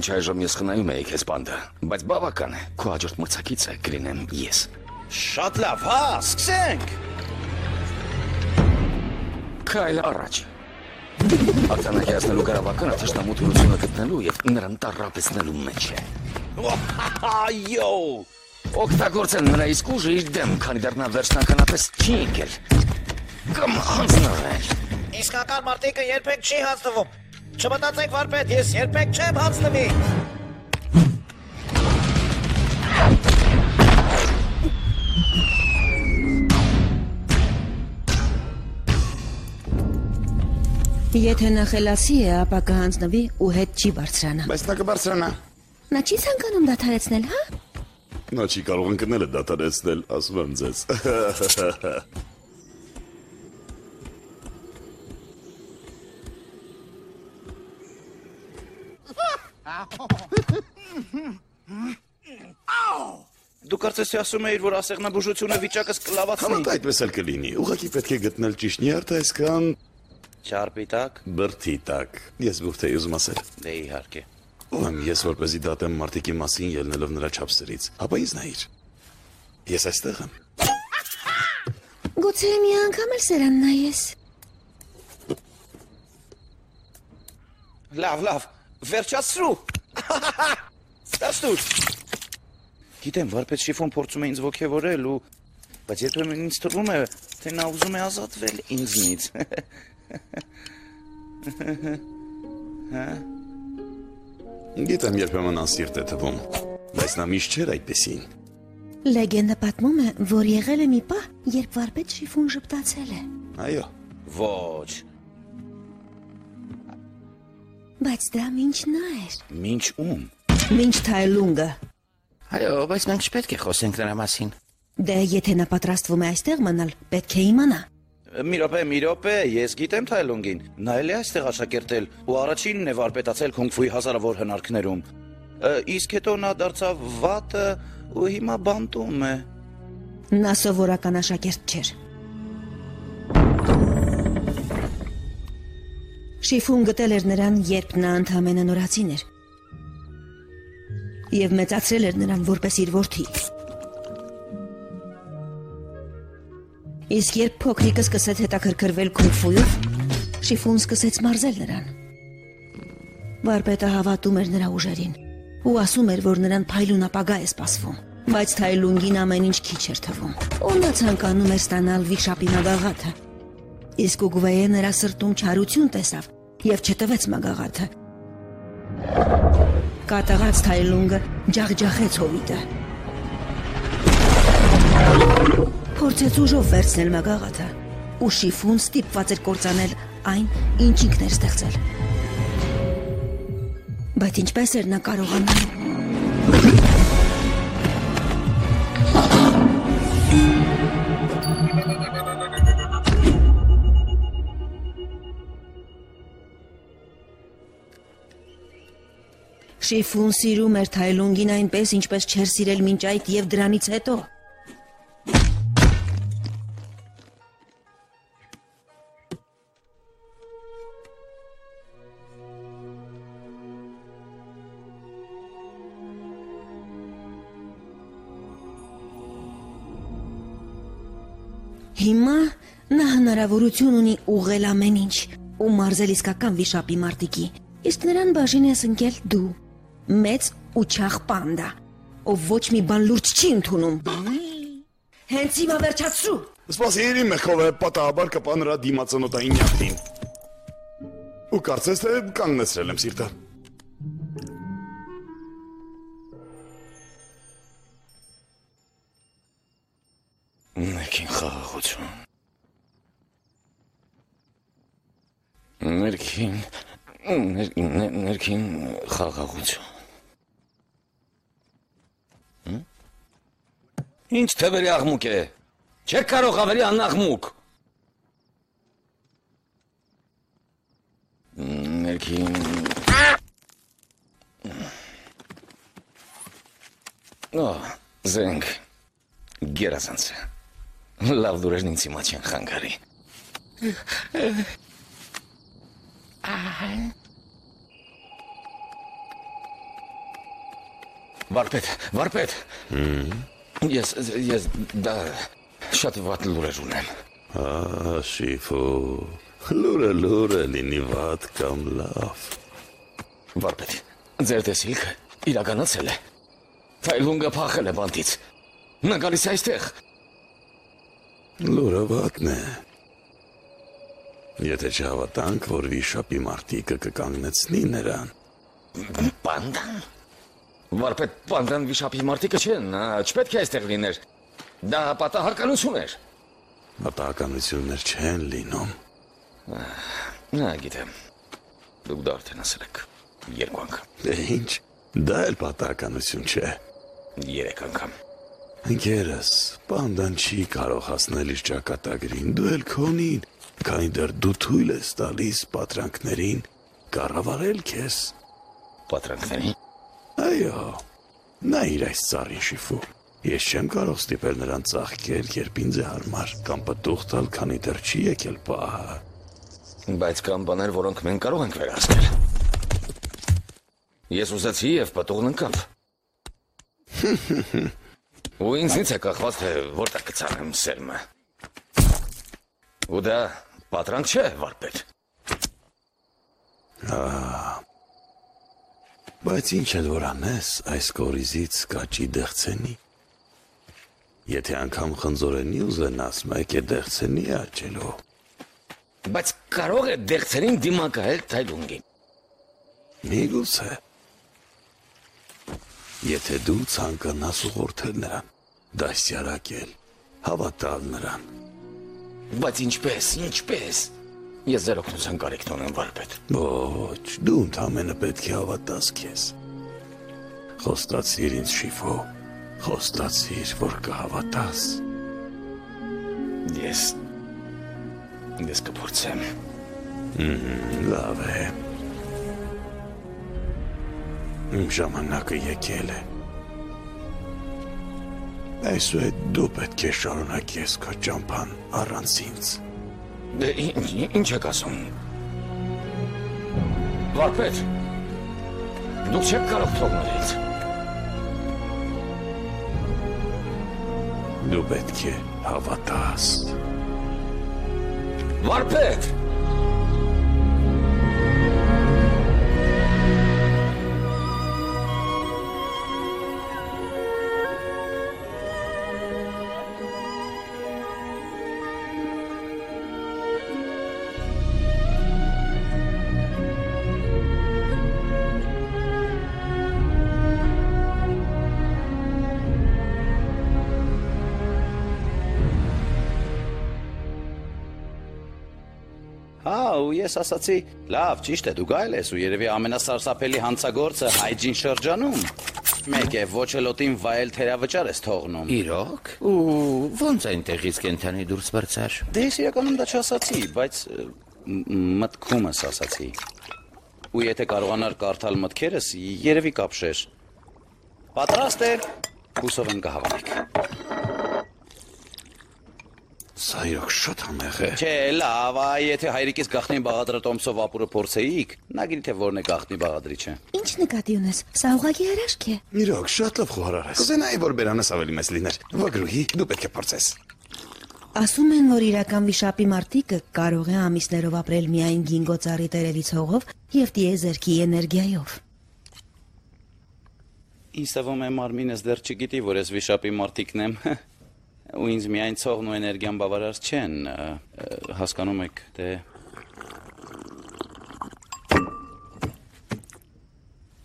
Մինչ այժմ ես խնայում էի քեզ բանդը, բայց բավական է։ Քո հաջորդ մրցակիցը կլինեմ ես։ Շատ լավ, հա, սկսենք։ Քայլ առաջ։ Արտանագիացնելու կարավականը թշնամութունությունը գտնելու եւ նրան տարապեցնելու մեջ է։ Այո։ Օգտագործեն նրա իսկ ուժը իր դեմ, քանի դեռ նա վերջնականապես չի եկել։ Կամ հանձնվել։ Իսկական մարտիկը երբեք չի հանձնվում։ Չմտածեք վարպետ, ես երբեք չեմ հանձնվի։ Եթե նա խելացի է, ապա կհանձնվի ու հետ չի բարձրանա։ Բայց նա կբարձրանա։ Նա չի ցանկանում դադարեցնել, հա? Նա չի կարող ընկնել դատարեցնել, ասում եմ ձեզ։ Դու կարծես ասում էիր, որ ասեղնաբուժությունը վիճակս կլավացնի։ Համա այդպես էլ կլինի։ Ուղղակի պետք է գտնել ճիշտ նյարդը այսքան Չարպիտակ։ բրթի տակ։ Ես բուրթ էի ուզում ասել։ Դե իհարկե։ Ում ես որպեսի դատեմ մարտիկի մասին ելնելով նրա չափսերից։ Ապա ինձ նայիր։ Ես այստեղ եմ։ Գուցե մի անգամ էլ սերան նայես։ Լավ, լավ։ Վերջացրու։ Ստացուր։ Գիտեմ, վարպետ շիֆոն փորձում է ինձ ողջևորել ու բայց երբեմն ինձ թվում է, թե նա ուզում է ազատվել ինձնից։ Գիտեմ երբեմն անսիրտ է թվում, բայց նա միշտ չէր այդպեսին։ Լեգենդը պատմում է, որ եղել է մի պահ, երբ վարպետ շիֆուն ժպտացել է։ Այո։ Ոչ, Բայց դա ինչ նա էր։ ինչ ում։ Ինչ թայլունգը։ Այո, բայց մենք չպետք է խոսենք նրա մասին։ Դե եթե նա պատրաստվում է այստեղ մնալ, պետք է իմանա։ Մի րոպե, մի րոպե, ես գիտեմ Թայլունգին։ Նա էլ է այստեղ աշակերտել ու առաջինն է վարպետացել քունգ-ֆուի հազարավոր հնարքներում։ Իսկ հետո նա դարձավ վատը ու հիմա բանտում է։ Նա սովորական աշակերտ չէր։ Շիֆուն գտել էր նրան, երբ նա ընդամենը նորացին էր։ Եվ մեծացրել էր նրան որպես իր որդի։ Իսկ երբ փոքրիկը սկսեց հետաքրքրվել քունգ-ֆուով, Շիֆուն սկսեց մարզել նրան։ Վարպետը հավատում էր նրա ուժերին ու ասում էր, որ նրան փայլուն ապագա է սպասվում։ Բայց Թայլունգին ամեն ինչ քիչ էր թվում։ Ու նա ցանկանում էր ստանալ վիշապի մագաղաթը։ Իսկ Ուգվեյը նրա սրտում չարություն տեսավ եւ չտվեց մագաղաթը։ Կատաղած Թայլունգը ջախջախեց հովիտը։ Փորձեց ուժով վերցնել մագաղաթը, ու շիֆուն ստիպված էր կործանել այն, ինչ ինքն էր ստեղծել։ Բայց ինչպես էր նա կարողանում Շիֆուն սիրում էր Թայլունգին այնպես, ինչպես չէր սիրել մինչ այդ եւ դրանից հետո։ Հիմա նա հնարավորություն ունի ուղղել ամեն ինչ ու մարզել իսկական վիշապի մարտիկի։ Իսկ նրան բաժին ես ընկել դու, մեծ ու չաղ պանդա, ով ոչ մի բան լուրջ չի ընդունում։ Հենց հիմա վերջացրու։ Սպասի մեղքով է պատահաբար կպա նրա դիմացանոթային նյարդին։ Ու կարծես թե կանգնեցրել եմ սիրտը։ Ներքին խաղաղություն։ Ներքին ներ- ներ- ներքին խաղաղություն։ Հմ? Ինչ թվերի աղմուկ է։ Չեք կարող ավելի անաղմուկ։ Ներքին Ո, զենք։ Գերազանց։ Լավ դուրերն ինձ հիմա չեն խանգարի։ Վարպետ, վարպետ։ Ես ես դա շատ վատ լուրեր ունեմ։ Ա, շիֆո։ Լուրը լուրը լինի վատ կամ լավ։ Վարպետ, ձեր տեսիլքը իրականացել է։ Թայլունգը փախել է բանտից։ Նա գալիս է այստեղ։ Լուրը վատն է։ Եթե չհավատանք, որ վիշապի մարտիկը կկանգնեցնի նրան, Պանդան։ Վարպետ պանդան վիշապի մարտիկը չէ, նա չպետք է այստեղ լիներ։ Դա պատահականություն էր։ պատահականություններ չեն լինում։ Նա գիտեմ։ Դուք դա արդեն ասել եք։ Երկու անգամ, Դե ինչ, դա էլ պատահականություն չէ։ երեք անգամ։ Ընկերս, պանդան չի կարող հասնել իր ճակատագրին, դու էլ քոնին, քանի դեռ դու թույլ ես տալիս պատրանքներին կառավարել քեզ։ Պատրանքների։ Այո, նա իր այս ծառին շիֆու։ Ես չեմ կարող ստիպել նրան ծաղկել, երբ ինձ է հարմար, կամ պտուղ տալ, քանի դեռ չի եկել պահը։ Բայց կան բաներ, որոնք մենք կարող ենք վերահսկել։ Ես ուզեցի եւ պատողն ընկավ։ Ու ինձնից է կախված թե որտեղ կցանեմ սերմը։ Ու դա պատրանք չէ, վարպետ։ Բայց ինչ էլ որ անես, այս կորիզից կաճի դեղցենի։ Եթե անգամ խնձորենի ուզենաս, մեկ է դեղցենի աճելու։ Բայց կարող է դեղցերին դիմակայել Թայլունգին։ Միգուցե։ Եթե դու ցանկանաս ուղղորդել նրան, դասյարակել, հավատալ նրան, Բայց ինչպես, ինչպես։ Ես ձեր օգնության կարիք ունեմ, վարպետ։ ոչ, դու ընդամենը պետք է հավատաս քեզ։ Խոստացիր ինձ շիֆո, խոստացիր, որ կհավատաս։ Ես ես կփորձեմ։ Լավ է։ Իմ ժամանակը եկել է։ Այսուհետ դու պետք է շարունակես քո ճամփան առանց ինձ։ Դե ինչ ինչ եք ասում։ Վարպետ։ Դուք չեք կարող թողնել ինձ։ Դու պետք է հավատաս։ Վարպետ։ ես ասացի, լավ, ճիշտ է, դու գայել ես ու երևի ամենասարսափելի հանցագործը հայջին շրջանում։ Մեկ է, ոչ էլոտին վայել թերավճար ես թողնում։ Իրոք։ Ու ո՞նց այնտեղից կենթանի դուրս բրցար։ Դե ես իրականում դա չասացի, բայց մտքումս ասացի։ Ու եթե կարողանար կարդալ մտքերս, երևի կապշեր։ Պատրաստ է։ Հուսով եմ կհավանեք։ Սա իրոք շատ համեղ է։ Չէ, լավ, այ եթե հայրիկից գախնի բաղադրը Տոմսով ապուրը փորձեիք, նա գիտի թե որն է գախնի բաղադրիչը։ Ինչ նկատի ունես։ Սա ուղղակի հրաշք է։ Իրոք շատ լավ խոհարար ես։ Կուզենայի որ բերանս ավելի մեծ լիներ։ Վագրուհի, դու պետք է փորձես։ Ասում են, որ իրական վիշապի մարտիկը կարող է ամիսներով ապրել միայն գինգոծարի տերևից հողով եւ տիեզերքի էներգիայով։ Ինձ թվում է մարմինս դեռ չգիտի, որ ես վիշապի մարտիկն եմ։ Ու ինձ միայն ցողն ու էներգիան բավարար չեն, հասկանում եք, դե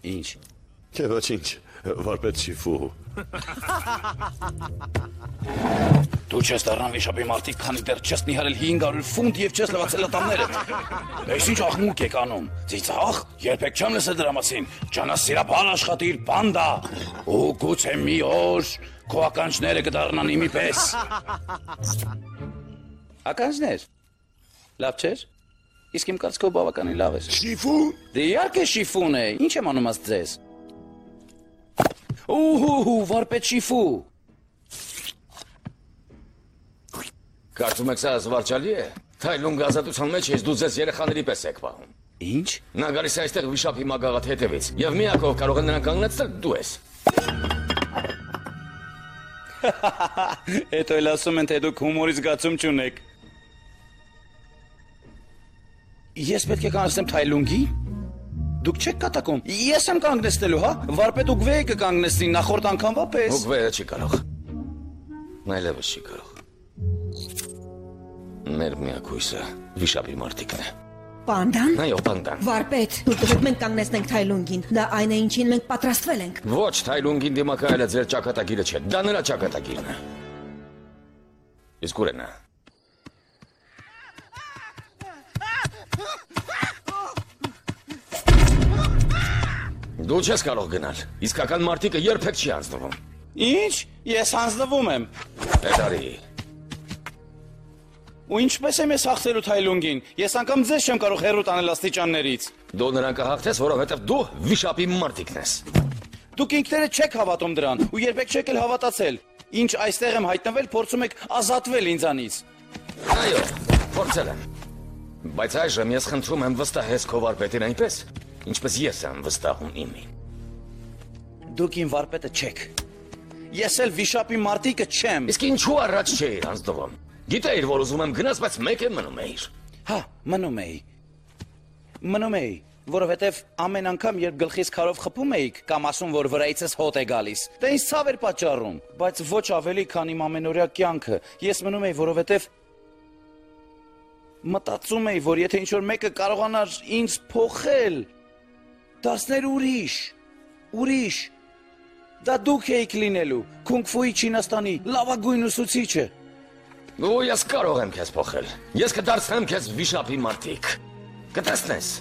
Ինչ։ Չէ, ոչինչ։ Վարպետ շիֆու։ Դու չես դառնան վիշապի մարտիկ, քանի դեռ չես նիհարել 500 ֆունտ եւ չես լվացել ատամներդ։ Այս ինչ աղմուկ եք անում։ Ծիծաղ, երբեք չեմ լսել դրա մասին։ Ջանասիրաբար աշխատիր, բանդա։ Ու գուցե մի օր քո ականջները կդառնան իմի պես։ Ականջներ։ Լավ չէր։ Իսկ իմ կարծիքով բավականին լավ է։ Շիֆու։ Դե իհարկե շիֆուն է։ Ինչ եմ անում աստ ձեզ։ Ուհու, վարպետ շիֆու։ Կարծում եք սա զվարճալի է։ Թայլուն գազատության մեջ ես դու ձեզ երեխաների պես եք պահում։ Ինչ։ Նա գալիս է այստեղ վիշապի մագաղաթ հետևից, եւ միակով կարող է նրան կանգնեցնել դու ես։ Հետո էլ ասում են, թե դուք հումորի զգացում չունեք։ Ես պետք է կանգնեցնեմ Թայլունգի։ Դուք չեք կատակում։ Ես եմ կանգնեցնելու, հա։ Վարպետ ուգվեի կկանգնեցնի նախորդ անգամվա պես։ Ուգվերը չի կարող։ Այլևս չի կարող։ Մեր միակույսը վիշապի մարտիկն է։ Պանդան։ Այո, բանդան։ Վարպետ, դուք տվեք մենք կանգնեցնենք Թայլունգին։ Դա այն է, ինչին մենք պատրաստվել ենք։ Ոչ, Թայլունգին դիմակայելը ձեր ճակատագիրը չէ, դա նրա ճակատագիրն է։ Իսկ ուր է նա։ Դու չես կարող գնալ։ Իսկական մարտիկը երբեք չի անցնվում։ Ինչ։ Ես հանձնվում եմ։ Պետարի։ Ու ինչպես եմ ես հաղթելու Թայլունգին։ Ես անգամ ձեզ չեմ կարող հերոտ անել աստիճաններից։ Դու նրան կհաղթես, որովհետև դու վիշապի մարտիկն ես։ Դուք ինքներդ չեք հավատում դրան ու երբեք չեք էլ հավատացել։ Ինչ այստեղ եմ հայտնվել, փորձում եք ազատվել ինձանից։ Այո, փորձել եմ։ Բայց այժմ ես խնդրում եմ վստահես քո վարպետին այնպես, ինչպես ես եմ վստահում իմին։ Դուք իմ վարպետը չեք։ Ես էլ վիշապի մարտիկը չեմ։ Իսկ ինչու առաջ չէիր անցնվում։ Գիտեիր, որ ուզում եմ գնաս, բայց մեկ է մնում էիր։ Հա, մնում էի։ Մնում էի, որովհետև ամեն անգամ, երբ գլխիս քարով խփում էիք կամ ասում, որ վրայիցս հոտ է գալիս, դա ինձ ցավ էր պատճառում, բայց ոչ ավելի, քան իմ ամենօրյա կյանքը։ Ես մնում էի, որովհետև մտածում էի, որ եթե ինչ-որ մեկը կարողանար ինձ փոխել, դարձնել ուրիշ, ուրիշ, դա դուք էիք լինելու, քունգֆուի Չինաստանի լավագույն ուսուցիչը։ Ու ես կարող եմ քեզ փոխել։ Ես կդարձնեմ քեզ վիշապի մարտիկ։ Կտեսնես։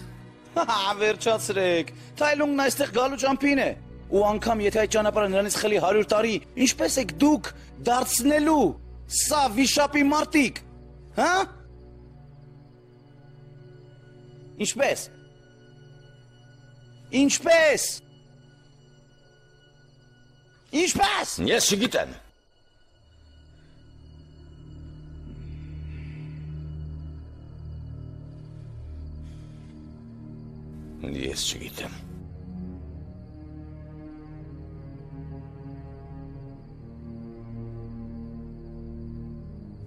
Հա, վերջացրեք։ Թայլունգն այստեղ գալու ճամփին է։ Ու անգամ եթե այդ ճանապարհը նրանից խլի 100 տարի, ինչպես եք դուք դարձնելու սա վիշապի մարտիկ։ Հա? Ինչպես։ Ինչպես։ Ինչպես։ Ես չգիտեմ։ Ես չգիտեմ։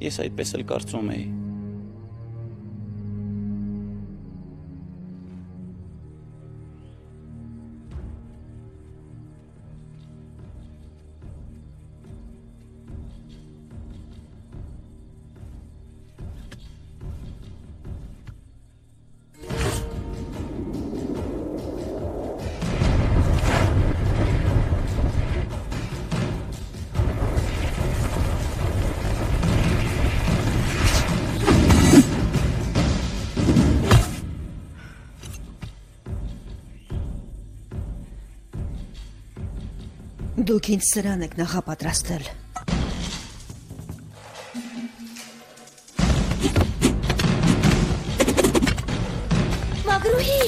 Ես այդպես էլ կարծում էի։ Դուք ինձ սրան եք նախապատրաստել։ Մագրուհի,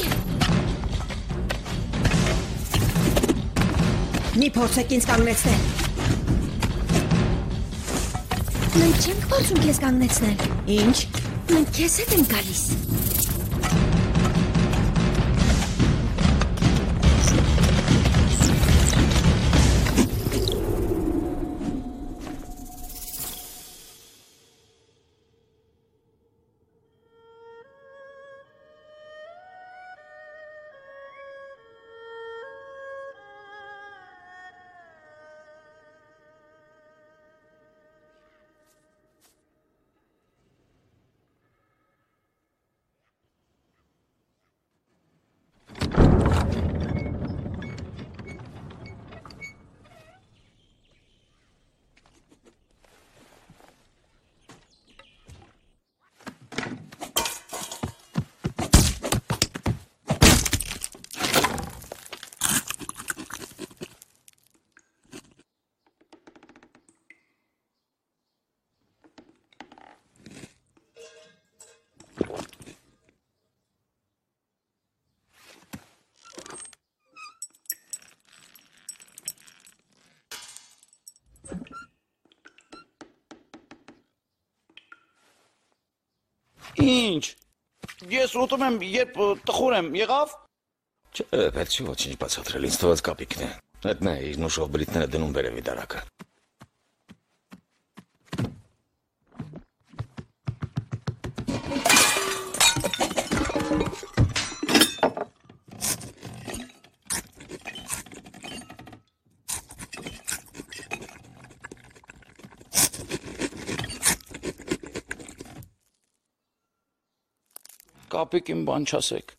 Մի փորձեք ինձ կանգնեցնել։ մենք չենք փորձում քեզ կանգնեցնել։ Ինչ։ Մենք քեզ հետ ենք գալիս։ Ինչ։ Ես ուտում եմ, երբ տխուր եմ, եղավ։ Չէ, չի ոչինչ բացատրել, ինձ թվաց կապիկն է։ Այդ նա իր նուշով բրիտները դնում վերևի դարակը։ Կապիկ իմ բան չասեք։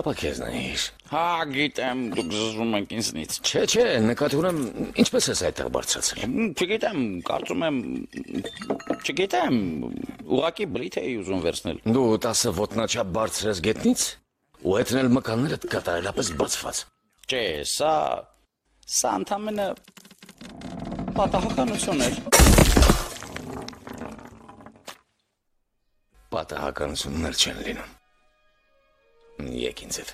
Ապա քեզ նայիր։ Հա, գիտեմ, դուք զզվում եք ինձնից։ Չէ, չէ, նկատի ունեմ, ինչպես ես այդտեղ բարձրացել։ Չգիտեմ, կարծում եմ, չգիտեմ, ուղակի բրիթ էի ուզում վերցնել։ Դու 10 ոտնաչափ բարձր ես գետնից ու հետնել մկաններդ կատարելապես բացված։ Չէ, սա սա ընդամենը պատահականություն էր։ Պատահականություններ չեն լինում։ Եկ ինձ հետ։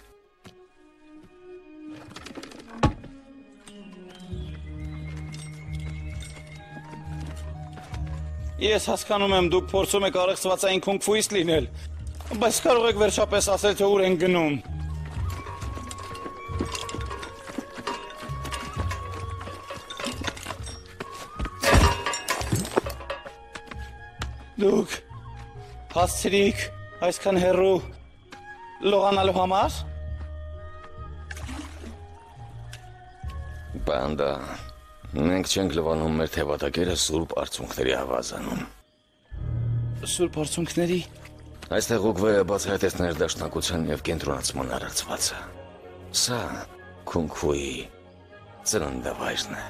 Ես հասկանում եմ, դուք փորձում եք արեղծվածային քունգֆուիստ լինել, բայց կարող եք վերջապես ասել, թե ուր են գնում։ Դուք հասցրիք այսքան հեռու լողանալու համար։ Բանդա, մենք չենք լվանում մեր թևատակերը սուրբ արցունքների ավազանում։ Սուրբ արցունքների Այստեղ ուգվերը բացահայտեց ներդաշնակության եւ կենտրոնացման առածվածը։ Սա քունքուի ծննդավայրն է։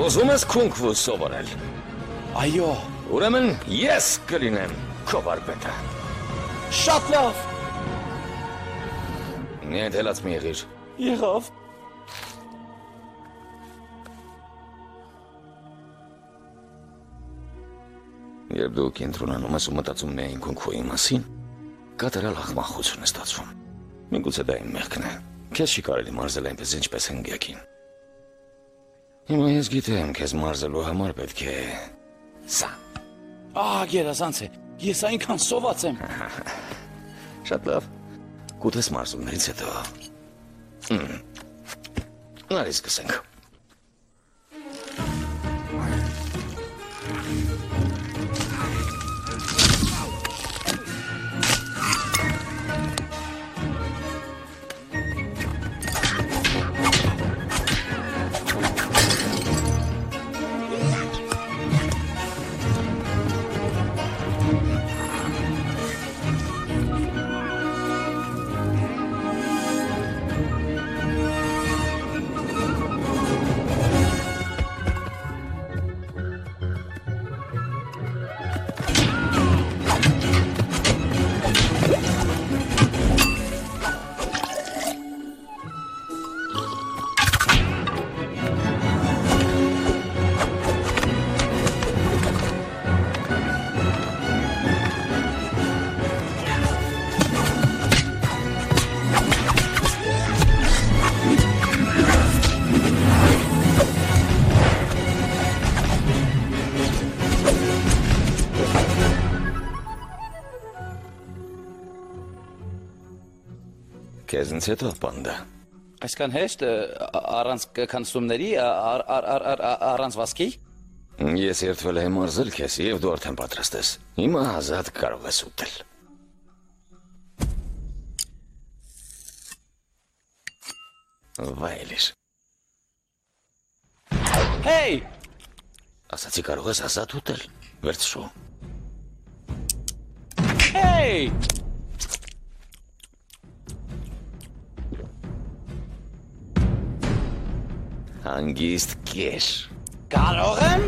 Ուզում ես քունքվու սովորել։ Այո, Ուրեմն ես կլինեմ քո վարպետը։ շատ լավ։ հետելած մի եղիր։ Եղավ։ Երբ դու կենտրոնանում ես ու մտածում միայն քունքուի մասին, կատարալ ախմախություն է ստացվում։ Միգուցե դա իմ մեղքն է։ Քեզ չի կարելի մարզել այնպես ինչպես հնգյակին։ Հիմա ես գիտեմ, քեզ մարզելու համար պետք է սա։ Ահա գերազանց է։ Ես այնքան սոված եմ։ Շատ լավ։ Կուտես մարզումներից հետո։ Նարի սկսենք։ Քեզնից հետո պանդա։ Այսքան հեշտ առանց կանցումների, առ- առ- առ- առ- առ- առանց վասկի։ Ես երթվել եմ մարզել քեզ եւ դու արդեն պատրաստ ես։ Հիմա ազատ կարող ես ուտել։ Վայելիշ։ Հեյ, Ասացի կարող ես ազատ ուտել։ Վերցրու։ հեյ։ Հանգիստ կեշ։ Կարող եմ։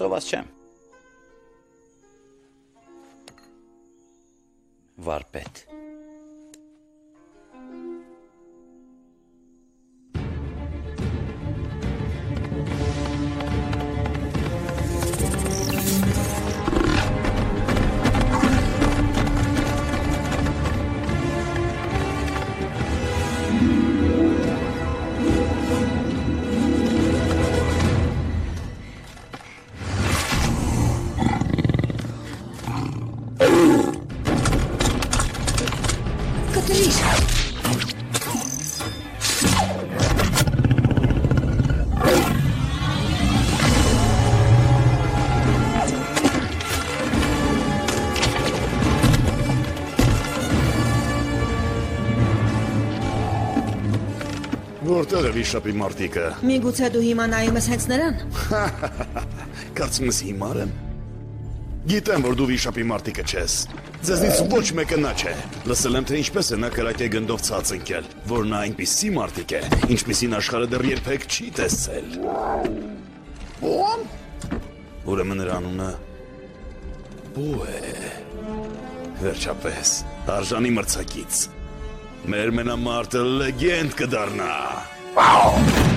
Կարող ես։ Ես սոված չեմ։ Որտեղ է վիշապի մարտիկը։ Միգուցե դու հիմա նայում ես հենց նրան։ Կարծում ես հիմար եմ։ Գիտեմ, որ դու վիշապի մարտիկը չես։ Ձեզնից ոչ մեկը նա չէ։ Լսել եմ, թե ինչպես է նա կրակե գնդով ցած ընկել, որ նա այնպիսի մարտիկ է, ինչպիսին աշխարհը դեռ երբեք չի տեսել։ Ո՞ն։ Ուրեմն նրա անունը Բու է։ Վերջապես, արժանի մրցակից։ Մեր մենամարտը լեգենդ կդառնա։ Մենք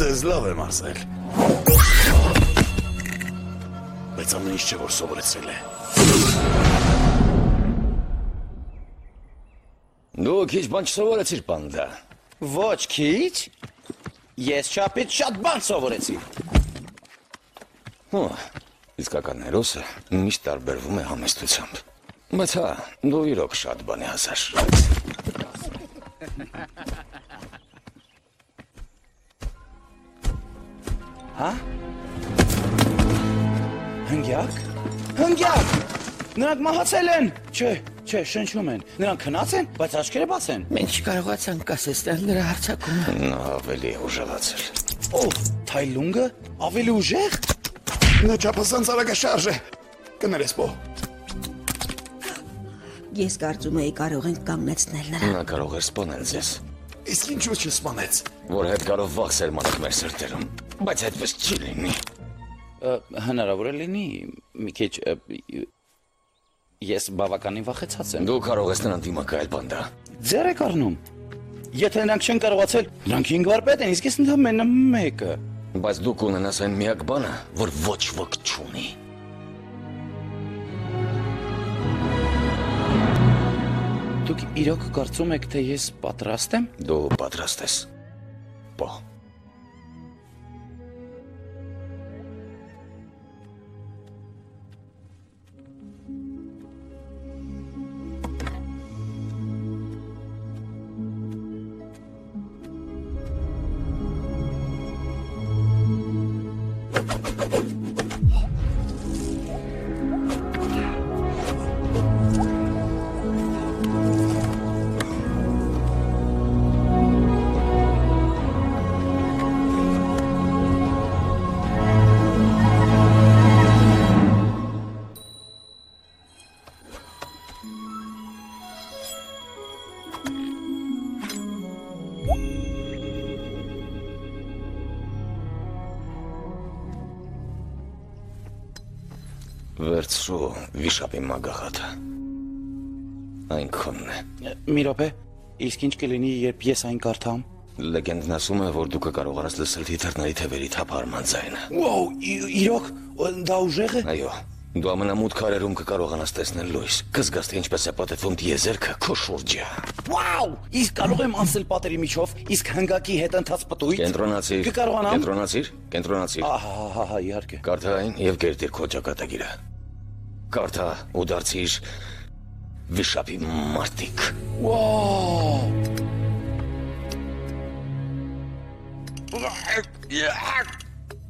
Ձեզ լավ եմ ասել։ Բայց ամեն ինչ չէ որ սովորեցրել է։ Դու քիչ բան չսովորեցիր, պանդա։ Ոչ քիչ։ Ես չափից շատ բան սովորեցի։ Հո, իսկական հերոսը միշտ տարբերվում է համեստությամբ։ Բայց հա, դու իրոք շատ բան ես ասար։ Նրանք մահացել են։ Չէ, չէ, շնչում են։ Նրանք քնած են, բայց աչքերը բաց են։ Մենք չկարողացանք ասեցնել նրա հարցակումը։ Նա ավելի ուժեղացել։ Ով, Թայլունգը ավելի ուժեղ։ Նա չափազանց արագաշարժ է։ Կներես պո։ Ես կարծում էի կարող ենք կանգնեցնել նրան։ Նա կարող է սպանել ձեզ, Իսկ ինչու չսպանեց։ որ հետ կարող վախսեր մանք մեր սրտերում։ Բայց այդպես չի լինի։ Հնարավոր է լինի մի քիչ ես բավականին վախեցած եմ։ Դու կարող ես նրան դիմակայել, պանդա։ Ձեր եք առնում։ Եթե նրանք չեն կարողացել, նրանք 5 վարպետ են, իսկ ես ընդամենը մեկը։ Բայց դու կունենաս այն միակ բանը, որ ոչ ոք չունի։ Դուք իրոք կարծում եք, թե ես պատրաստ եմ։ Դու պատրաստ ես։ Պո։ վիշապի մագաղաթը։ Այն քոնն է։ Մի րոպե։ Իսկ ինչ կլինի, երբ ես այն կարդամ։ Լեգենդն ասում է, որ դու կկարողանաս լսել թիթեռների թևերի թափարման ձայնը։ ի- իրոք դա ուժեղ է։ Այո, դու ամենամութ քարերում կկարողանաս տեսնել լույս։ Կզգաս, թե ինչպես է պատետվում դիեզերքը քո շուրջը։ Վաու, իսկ կարող եմ անցել պատերի միջով, իսկ հնգակի հետ ընթաց պտույտ։ Կենտրոնացիր։ Կկարողանամ։ Կենտրոնացիր, կենտրոնացիր։ Ահա, հա, հա, իհարկե։ Կարդա այն եւ գերտիր քո ճակատագիրը։ Կարդա ու դարձիր վիշապի մարտիկ։ Վաու։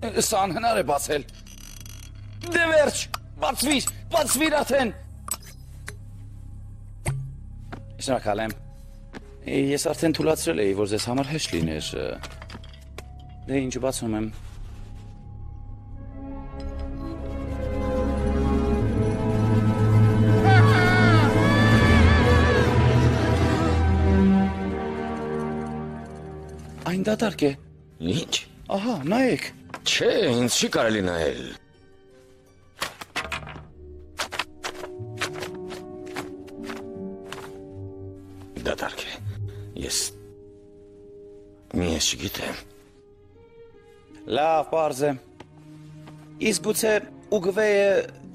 Սա անհնար է բացել։ Դե վերջ, բացվիր, բացվիր արդեն։ Շնորհակալ եմ։ Ես արդեն թույլատրել էի, որ ձեզ համար հեշտ լիներ։ Դե ինչ բացում եմ։ Այն դատարկ է։ Ինչ։ Ահա, նայեք։ Չէ, ինձ չի կարելի նայել։ Դատարկ է։ Ես մի ես չգիտեմ։ Լավ, པարզ է։ Իսկ գուցե ուգվեը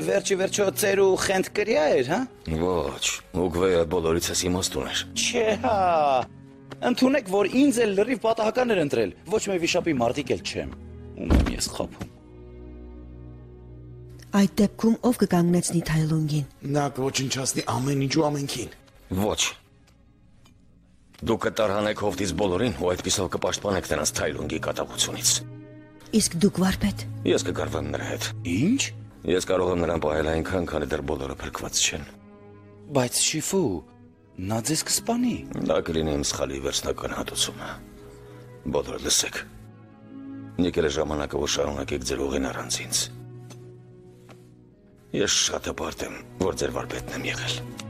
վերջի վերջո ծեր ու խենթ կրյա էր, հա։ Ոչ, ուգվեը բոլորիցս իմաստուն էր։ Չէ, հա։ Ընթունեք, որ ինձ էլ լրիվ պատահական էր ընտրել, ոչ մի վիշապի մարտիկ էլ չեմ։ Ում եմ ես խափում։ Այդ դեպքում ով կկանգնեցնի Թայլունգին։ Նա կոչնչացնի ամեն ինչ ու ամենքին։ Ոչ։ Դու կտարհանեք հովտից բոլորին ու այդպիսով կպաշտպանեք նրանց Թայլունգի կատաղությունից։ Իսկ դուք վարպետ։ Ես կկարվեմ նրա հետ։ Ինչ։ Ես կարող եմ նրան պահել այնքան, քանի դեռ բոլորը փրկված չեն։ Բայց շիֆու, նա ձեզ կսպանի։ Դա կլինի իմ սխալի վերջնական հատուցումը։ Բոլորը լսեք։ Եկել է ժամանակը, որ շարունակեք ձեր ուղին առանց ինձ։ Ես շատ հպարտ եմ, որ ձեր վարպետն եմ եղել։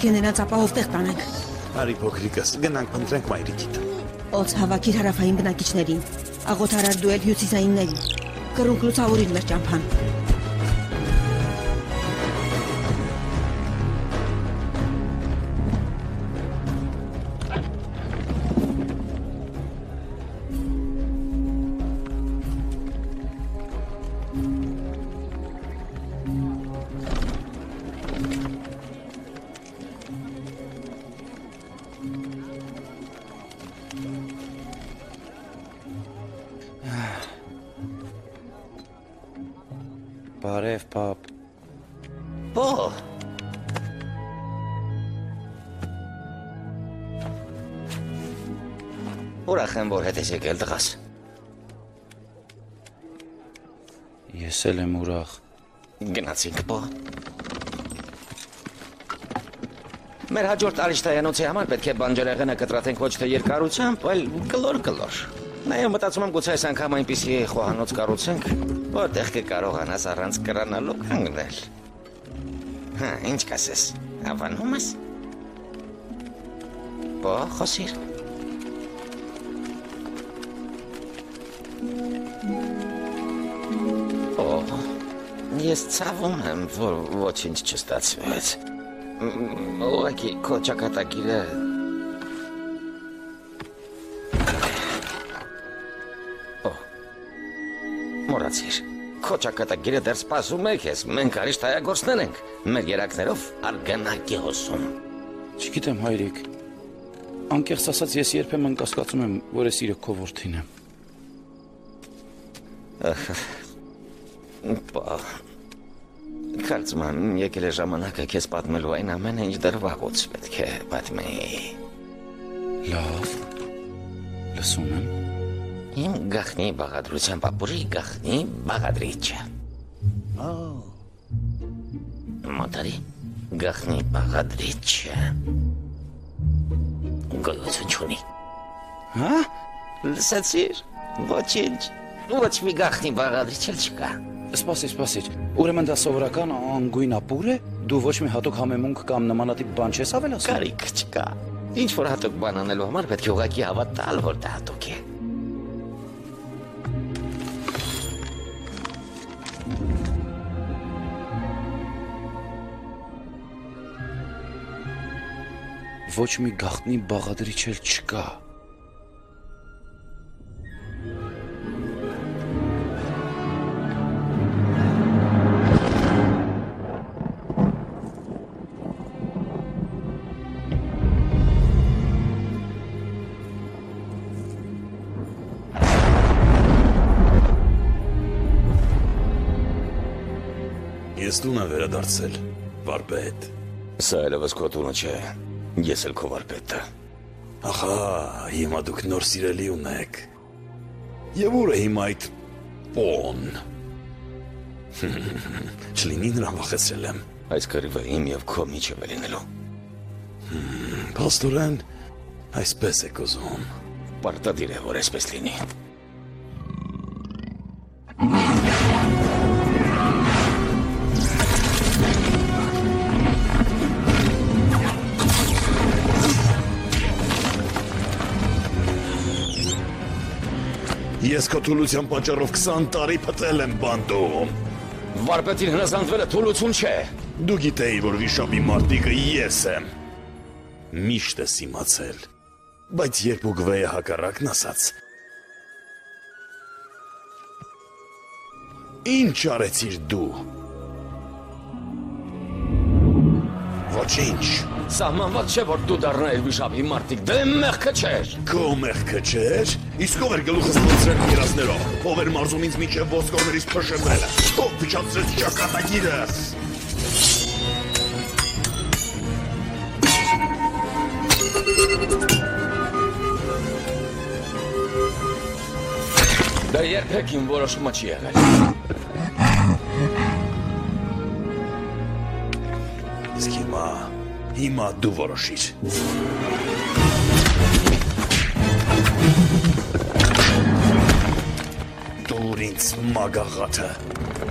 պետք է նրանց ապահով տեղ տանենք։ Արի փոքրիկս, գնանք փնտրենք մայրիկիդ։ Օց հավաքիր հարավային բնակիչներին։ Աղոթարար դու էլ հյուսիսայիններին։ Կռունկ լուսավորիր մեր ճամփան։ ես եկել տղաս։ Ես էլ եմ ուրախ։ Գնացինք բո։ Մեր հաջորդ արիշտայանոցի համար պետք է բանջարեղենը կտրատենք ոչ թե երկարությամբ, այլ կլոր-կլոր։ Նաև մտածում եմ գուցե այս անգամ այնպիսի խոհանոց կառուցենք, որտեղ կկարողանաս առանց կրանալու կանգնել։ Հա, ինչ կասես։ Հավանում ես։ Բո, խոսիր։ Օ, ես ցավում եմ, որ ոչինչ չստացվեց։ Ուղղակի քո ճակատագիրը Օ, մոռացիր։ Քո ճակատագիրը դեռ սպասում է քեզ։ Մենք արիշտայագործներ ենք։ Մեր երակներով արգանակ է հոսում։ Չգիտեմ, հայրիկ։ Անկեղծ ասած, ես երբեմն կասկածում եմ, որ ես իրոք քո որդին եմ։ Բա Կարծում եմ եկել է ժամանակը քեզ պատմելու այն ամենը, ինչ դեռ վաղուց պետք է պատմեի։ Լավ։ Լսում եմ։ Իմ գախնի բաղադրության պապուրի գախնի բաղադրիչը։ Ա, Մոտարի գախնի բաղադրիչը։ Գոյություն չունի։ Հա? Լսեցիր։ Ոչինչ։ Ոչ մի գախնի բաղադրիչ էլ չկա։ Սպասի, սպասի։ Ուրեմն դա սովորական անգույն ապուր է։ Դու ոչ մի հատուկ համեմունք կամ նմանատիպ բան չես ավել ասում։ Կարիք չկա։ Ինչ որ հատուկ բան անելու համար պետք է ուղղակի հավատալ, որ դա հատուկ է։ Ոչ մի գախտնի բաղադրիչ էլ չկա։ ես տուն եմ վերադարձել։ Վարպետ։ Սա այլևս քո տունը չէ։ Ես էլ քո վարպետը։ Ախա, հիմա դուք նոր սիրելի ունեք։ Եվ ուր է հիմա այդ պոն։ Չլինի նրան վախեցրել եմ։ Այս կռիվը իմ եւ քո միջև է լինելու։ Պաստորեն, այսպես է կոզում։ Պարտադիր է, որ այսպես լինի։ Ես քո թուլության պատճառով 20 տարի փտել եմ բանդում։ Վարպետին հնազանդվելը թուլություն չէ։ Դու գիտեի, որ վիշապի մարտիկը ես եմ։ Միշտ ես իմացել։ Բայց երբ ուգվեյը հակառակն ասաց։ Ինչ արեցիր դու։ Ոչինչ։ Սահմանված չէ, որ դու դառնայիր վիշապի մարտիկ։ Դե մեղքը չէր։ Քո մեղքը չէր։ Իսկ ով էր գլուխս մոցրել երազներով։ Ով էր մարզում ինձ միջև ոսկորներից փշրելը։ Ով փչացրեց ճակատագիրս։ Դա երբեք իմ որոշումը չի եղել։ հիմա դու որոշիր։ Դուր ինձ մագաղաթը։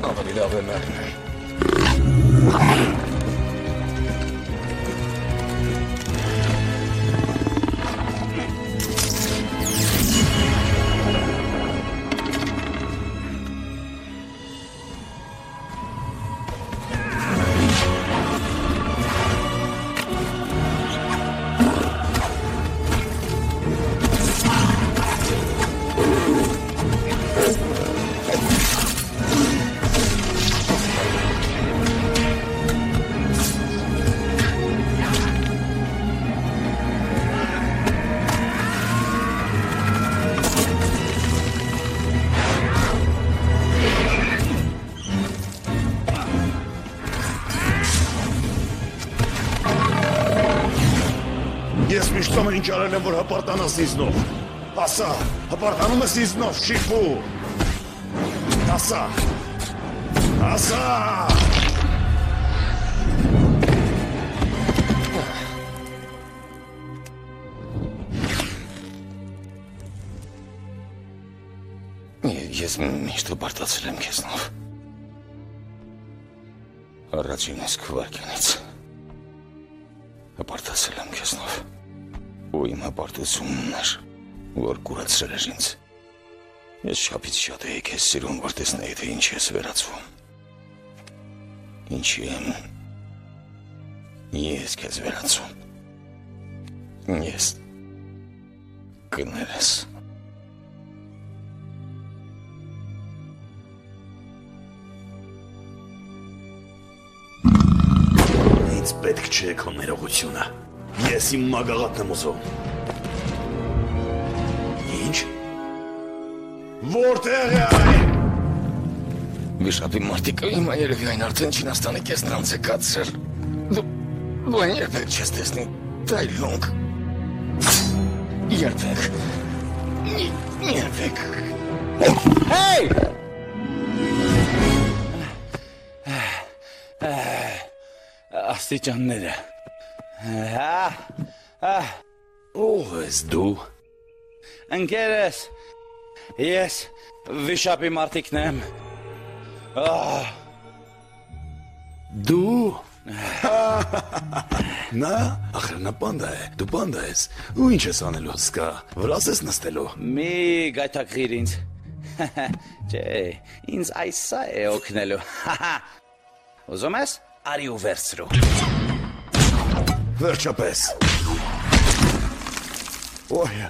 Ավելի լավ է մեռնել։ ինչ արել եմ, որ հպարտանաս ինձնով։ Ասա, հպարտանում ես ինձնով, շիփու։ Ասա։ Ասա։ Ես միշտ հպարտացել եմ քեզնով։ Առաջին իսկ վարքյանից հպարտացել եմ քեզնով։ Ու իմ հպարտությունն էր, որ կուրացրել էր ինձ։ Ես շապից շատ էի քեզ սիրում, որ տեսնեի, թե ինչ ես վերածվում։ Ինչի եմ ես քեզ վերածում։ Ես կներես։ Ինձ պետք չէ քո ներողությունը։ Ես իմ մագաղատն եմ ուզում։ Ինչ։ Որտեղ է այն։ Վիշապի մարդիկը հիմա երևի այն արդեն Չինաստանի կես նրանց է կացրել։ Դու դու այն երբեք չես տեսնի Թայլոնգ։ Երբեք։ Երբեք։ Հեյ! Աստիճանները։ Հա, հա, Ո՞վ ես դու։ ընկերս։ Ես վիշապի մարդիկն եմ։ Դու։ Նա, ախր նա պանդա է, դու պանդա ես։ Ու ինչ ես անելու, սկա, վրաս ես նստելու։ մի գայթակղիր ինձ։ Չէ, ինձ այսա է օգնելու։ Ուզում ես։ Արի ու վերցրու։ Վերջապես։ Ոյ,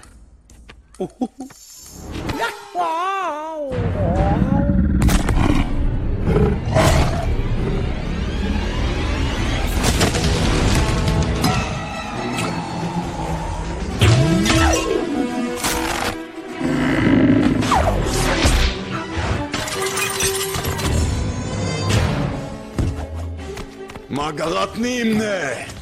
մագաղատնի իմն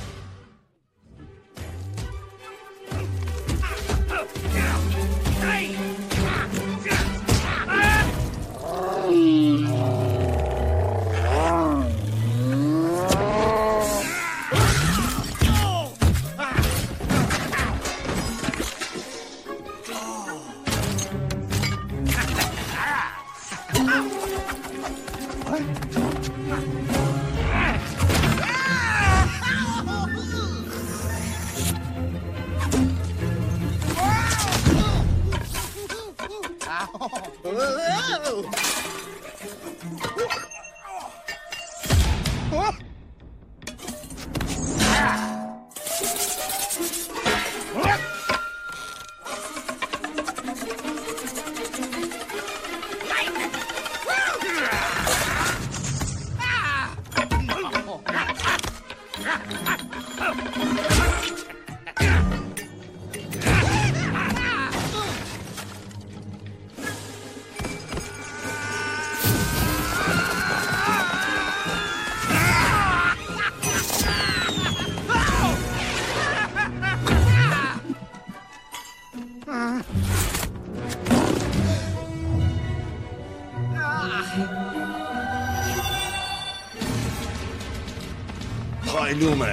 է։ Փայլում է։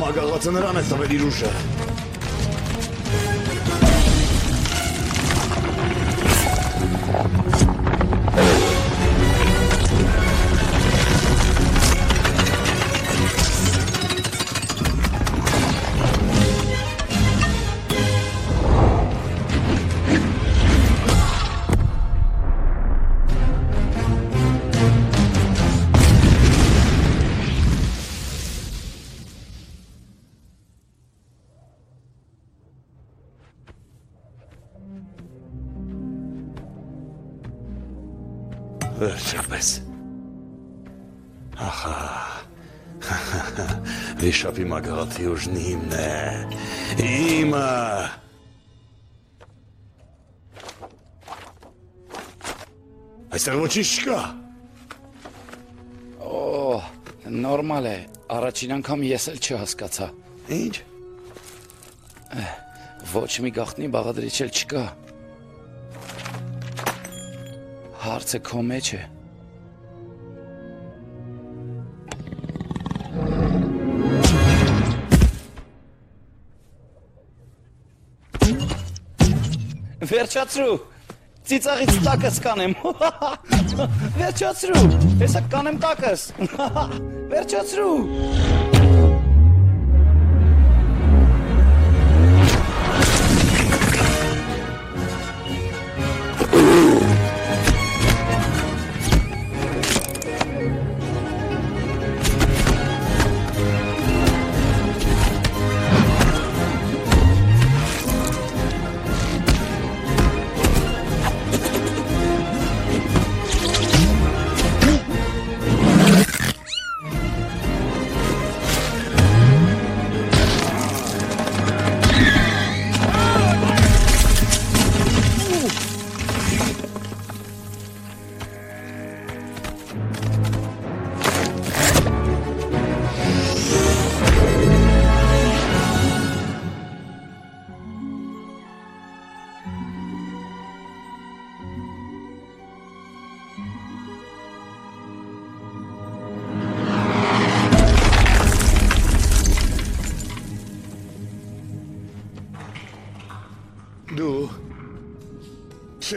Մագաղացը նրան է տվել իր ուժը։ մագաղաթի ուժն իմն է։ Իմը։ Այստեղ ոչինչ չկա։ Օ, նորմալ է։ Առաջին անգամ ես էլ չհասկացա։ Ինչ։ ոչ մի գախնի բաղադրիչ էլ չկա։ Հարցը քո մեջ է։ Վերջացրու։ Ծիծաղից տակս կանեմ։ Վերջացրու։ Հեսա կանեմ տակս։ Վերջացրու։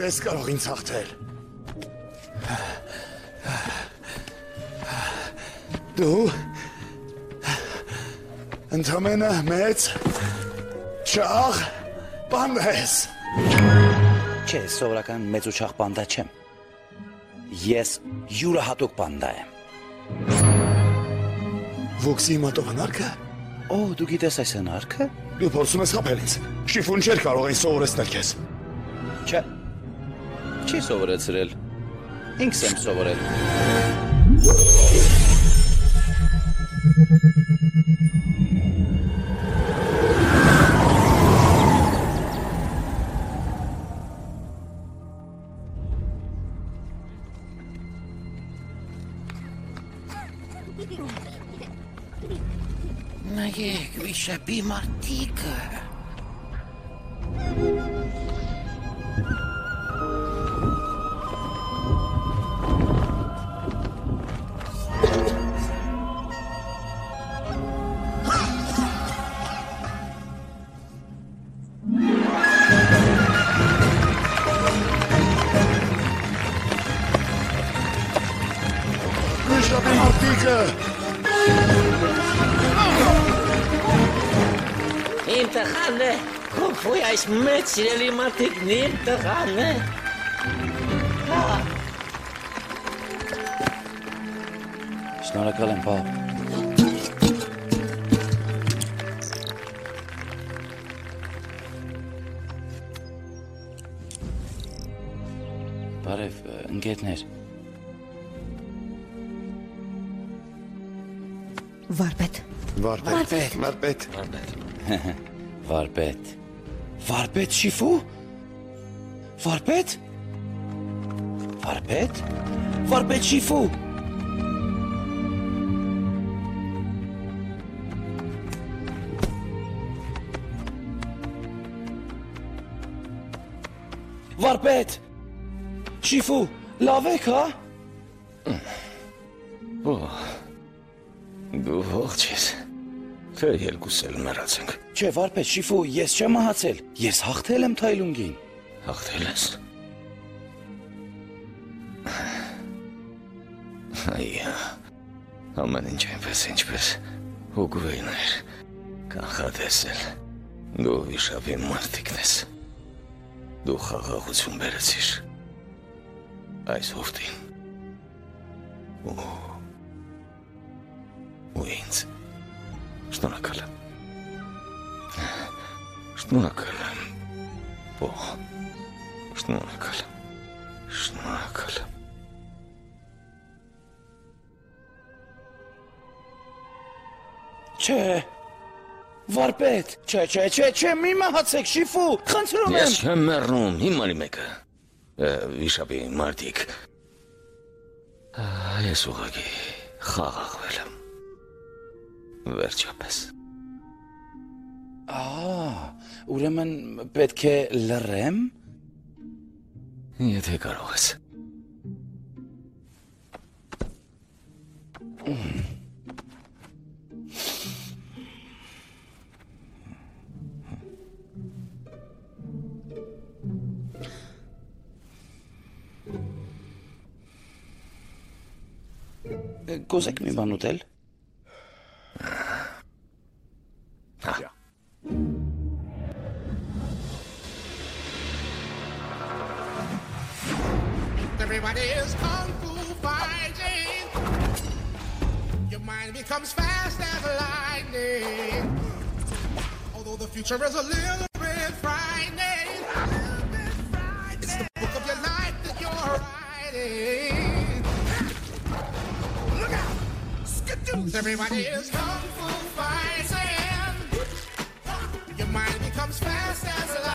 չես կարող ինձ հաղթել։ Դու ընդամենը մեծ չաղ բան ես։ Չէ, սովորական մեծ ու չաղ բանդա չեմ։ Ես յուրահատուկ բանդա եմ։ Վոքսի մատով հնարքը։ Օ, դու գիտես այս հնարքը։ Դու փորձում ես խաբել ինձ։ Շիֆուն չէր կարող այն սովորեցնել քեզ։ Չէ։ Չի սովորեցրել։ Ինքս եմ սովորել։ Նայեք, վիշապի մարդիկը։ այս մեծ սիրելի մարդիկն իմ տղան է։ Շնորհակալ եմ, պապ։ Բարև, ընկերներ։ Վարպետ։ Վարպետ, վարպետ։ Վարպետ։ Վարպետ շիֆու։ Վարպետ։ Վարպետ։ Վարպետ շիֆու։ Վարպետ։ Շիֆու, լավ եք, հա։ Օ։ Թե երկուս էլ մեռացենք։ Չէ, վարպետ շիֆու, ես չեմ մահացել։ Ես հաղթել եմ Թայլունգին։ Հաղթել ես։ Այա։ Ամեն ինչ այնպես ինչպես հուգվեին էր։ Կանխատեսել։ Դու վիշապի մարդիկն ես։ Դու խաղաղություն բերեցիր։ Այս հովտին։ Ու ու ինձ։ Շնորհակալ եմ։ Շնորհակալ եմ։ Բո։ Շնորհակալ եմ։ Շնորհակալ եմ։ Չէ։ Վարպետ, չէ, չէ, չէ, չէ, մի մահացեք շիֆու, խնդրում եմ։ Ես չեմ մեռնում, հիմա մեկը։ Վիշապի մարդիկ։ Ես ուղղակի խաղաղվել եմ։ Վերջապես։ Ահա, ուրեմն պետք է լռեմ։ Եթե կարող ես։ Կոզեք մի բան ուտել։ Everybody is kung fu fighting. Your mind becomes fast as lightning. Although the future is a little bit frightening. It's the book of your life that you're writing. Skidoo! Everybody is kung fu fighting. Your mind becomes fast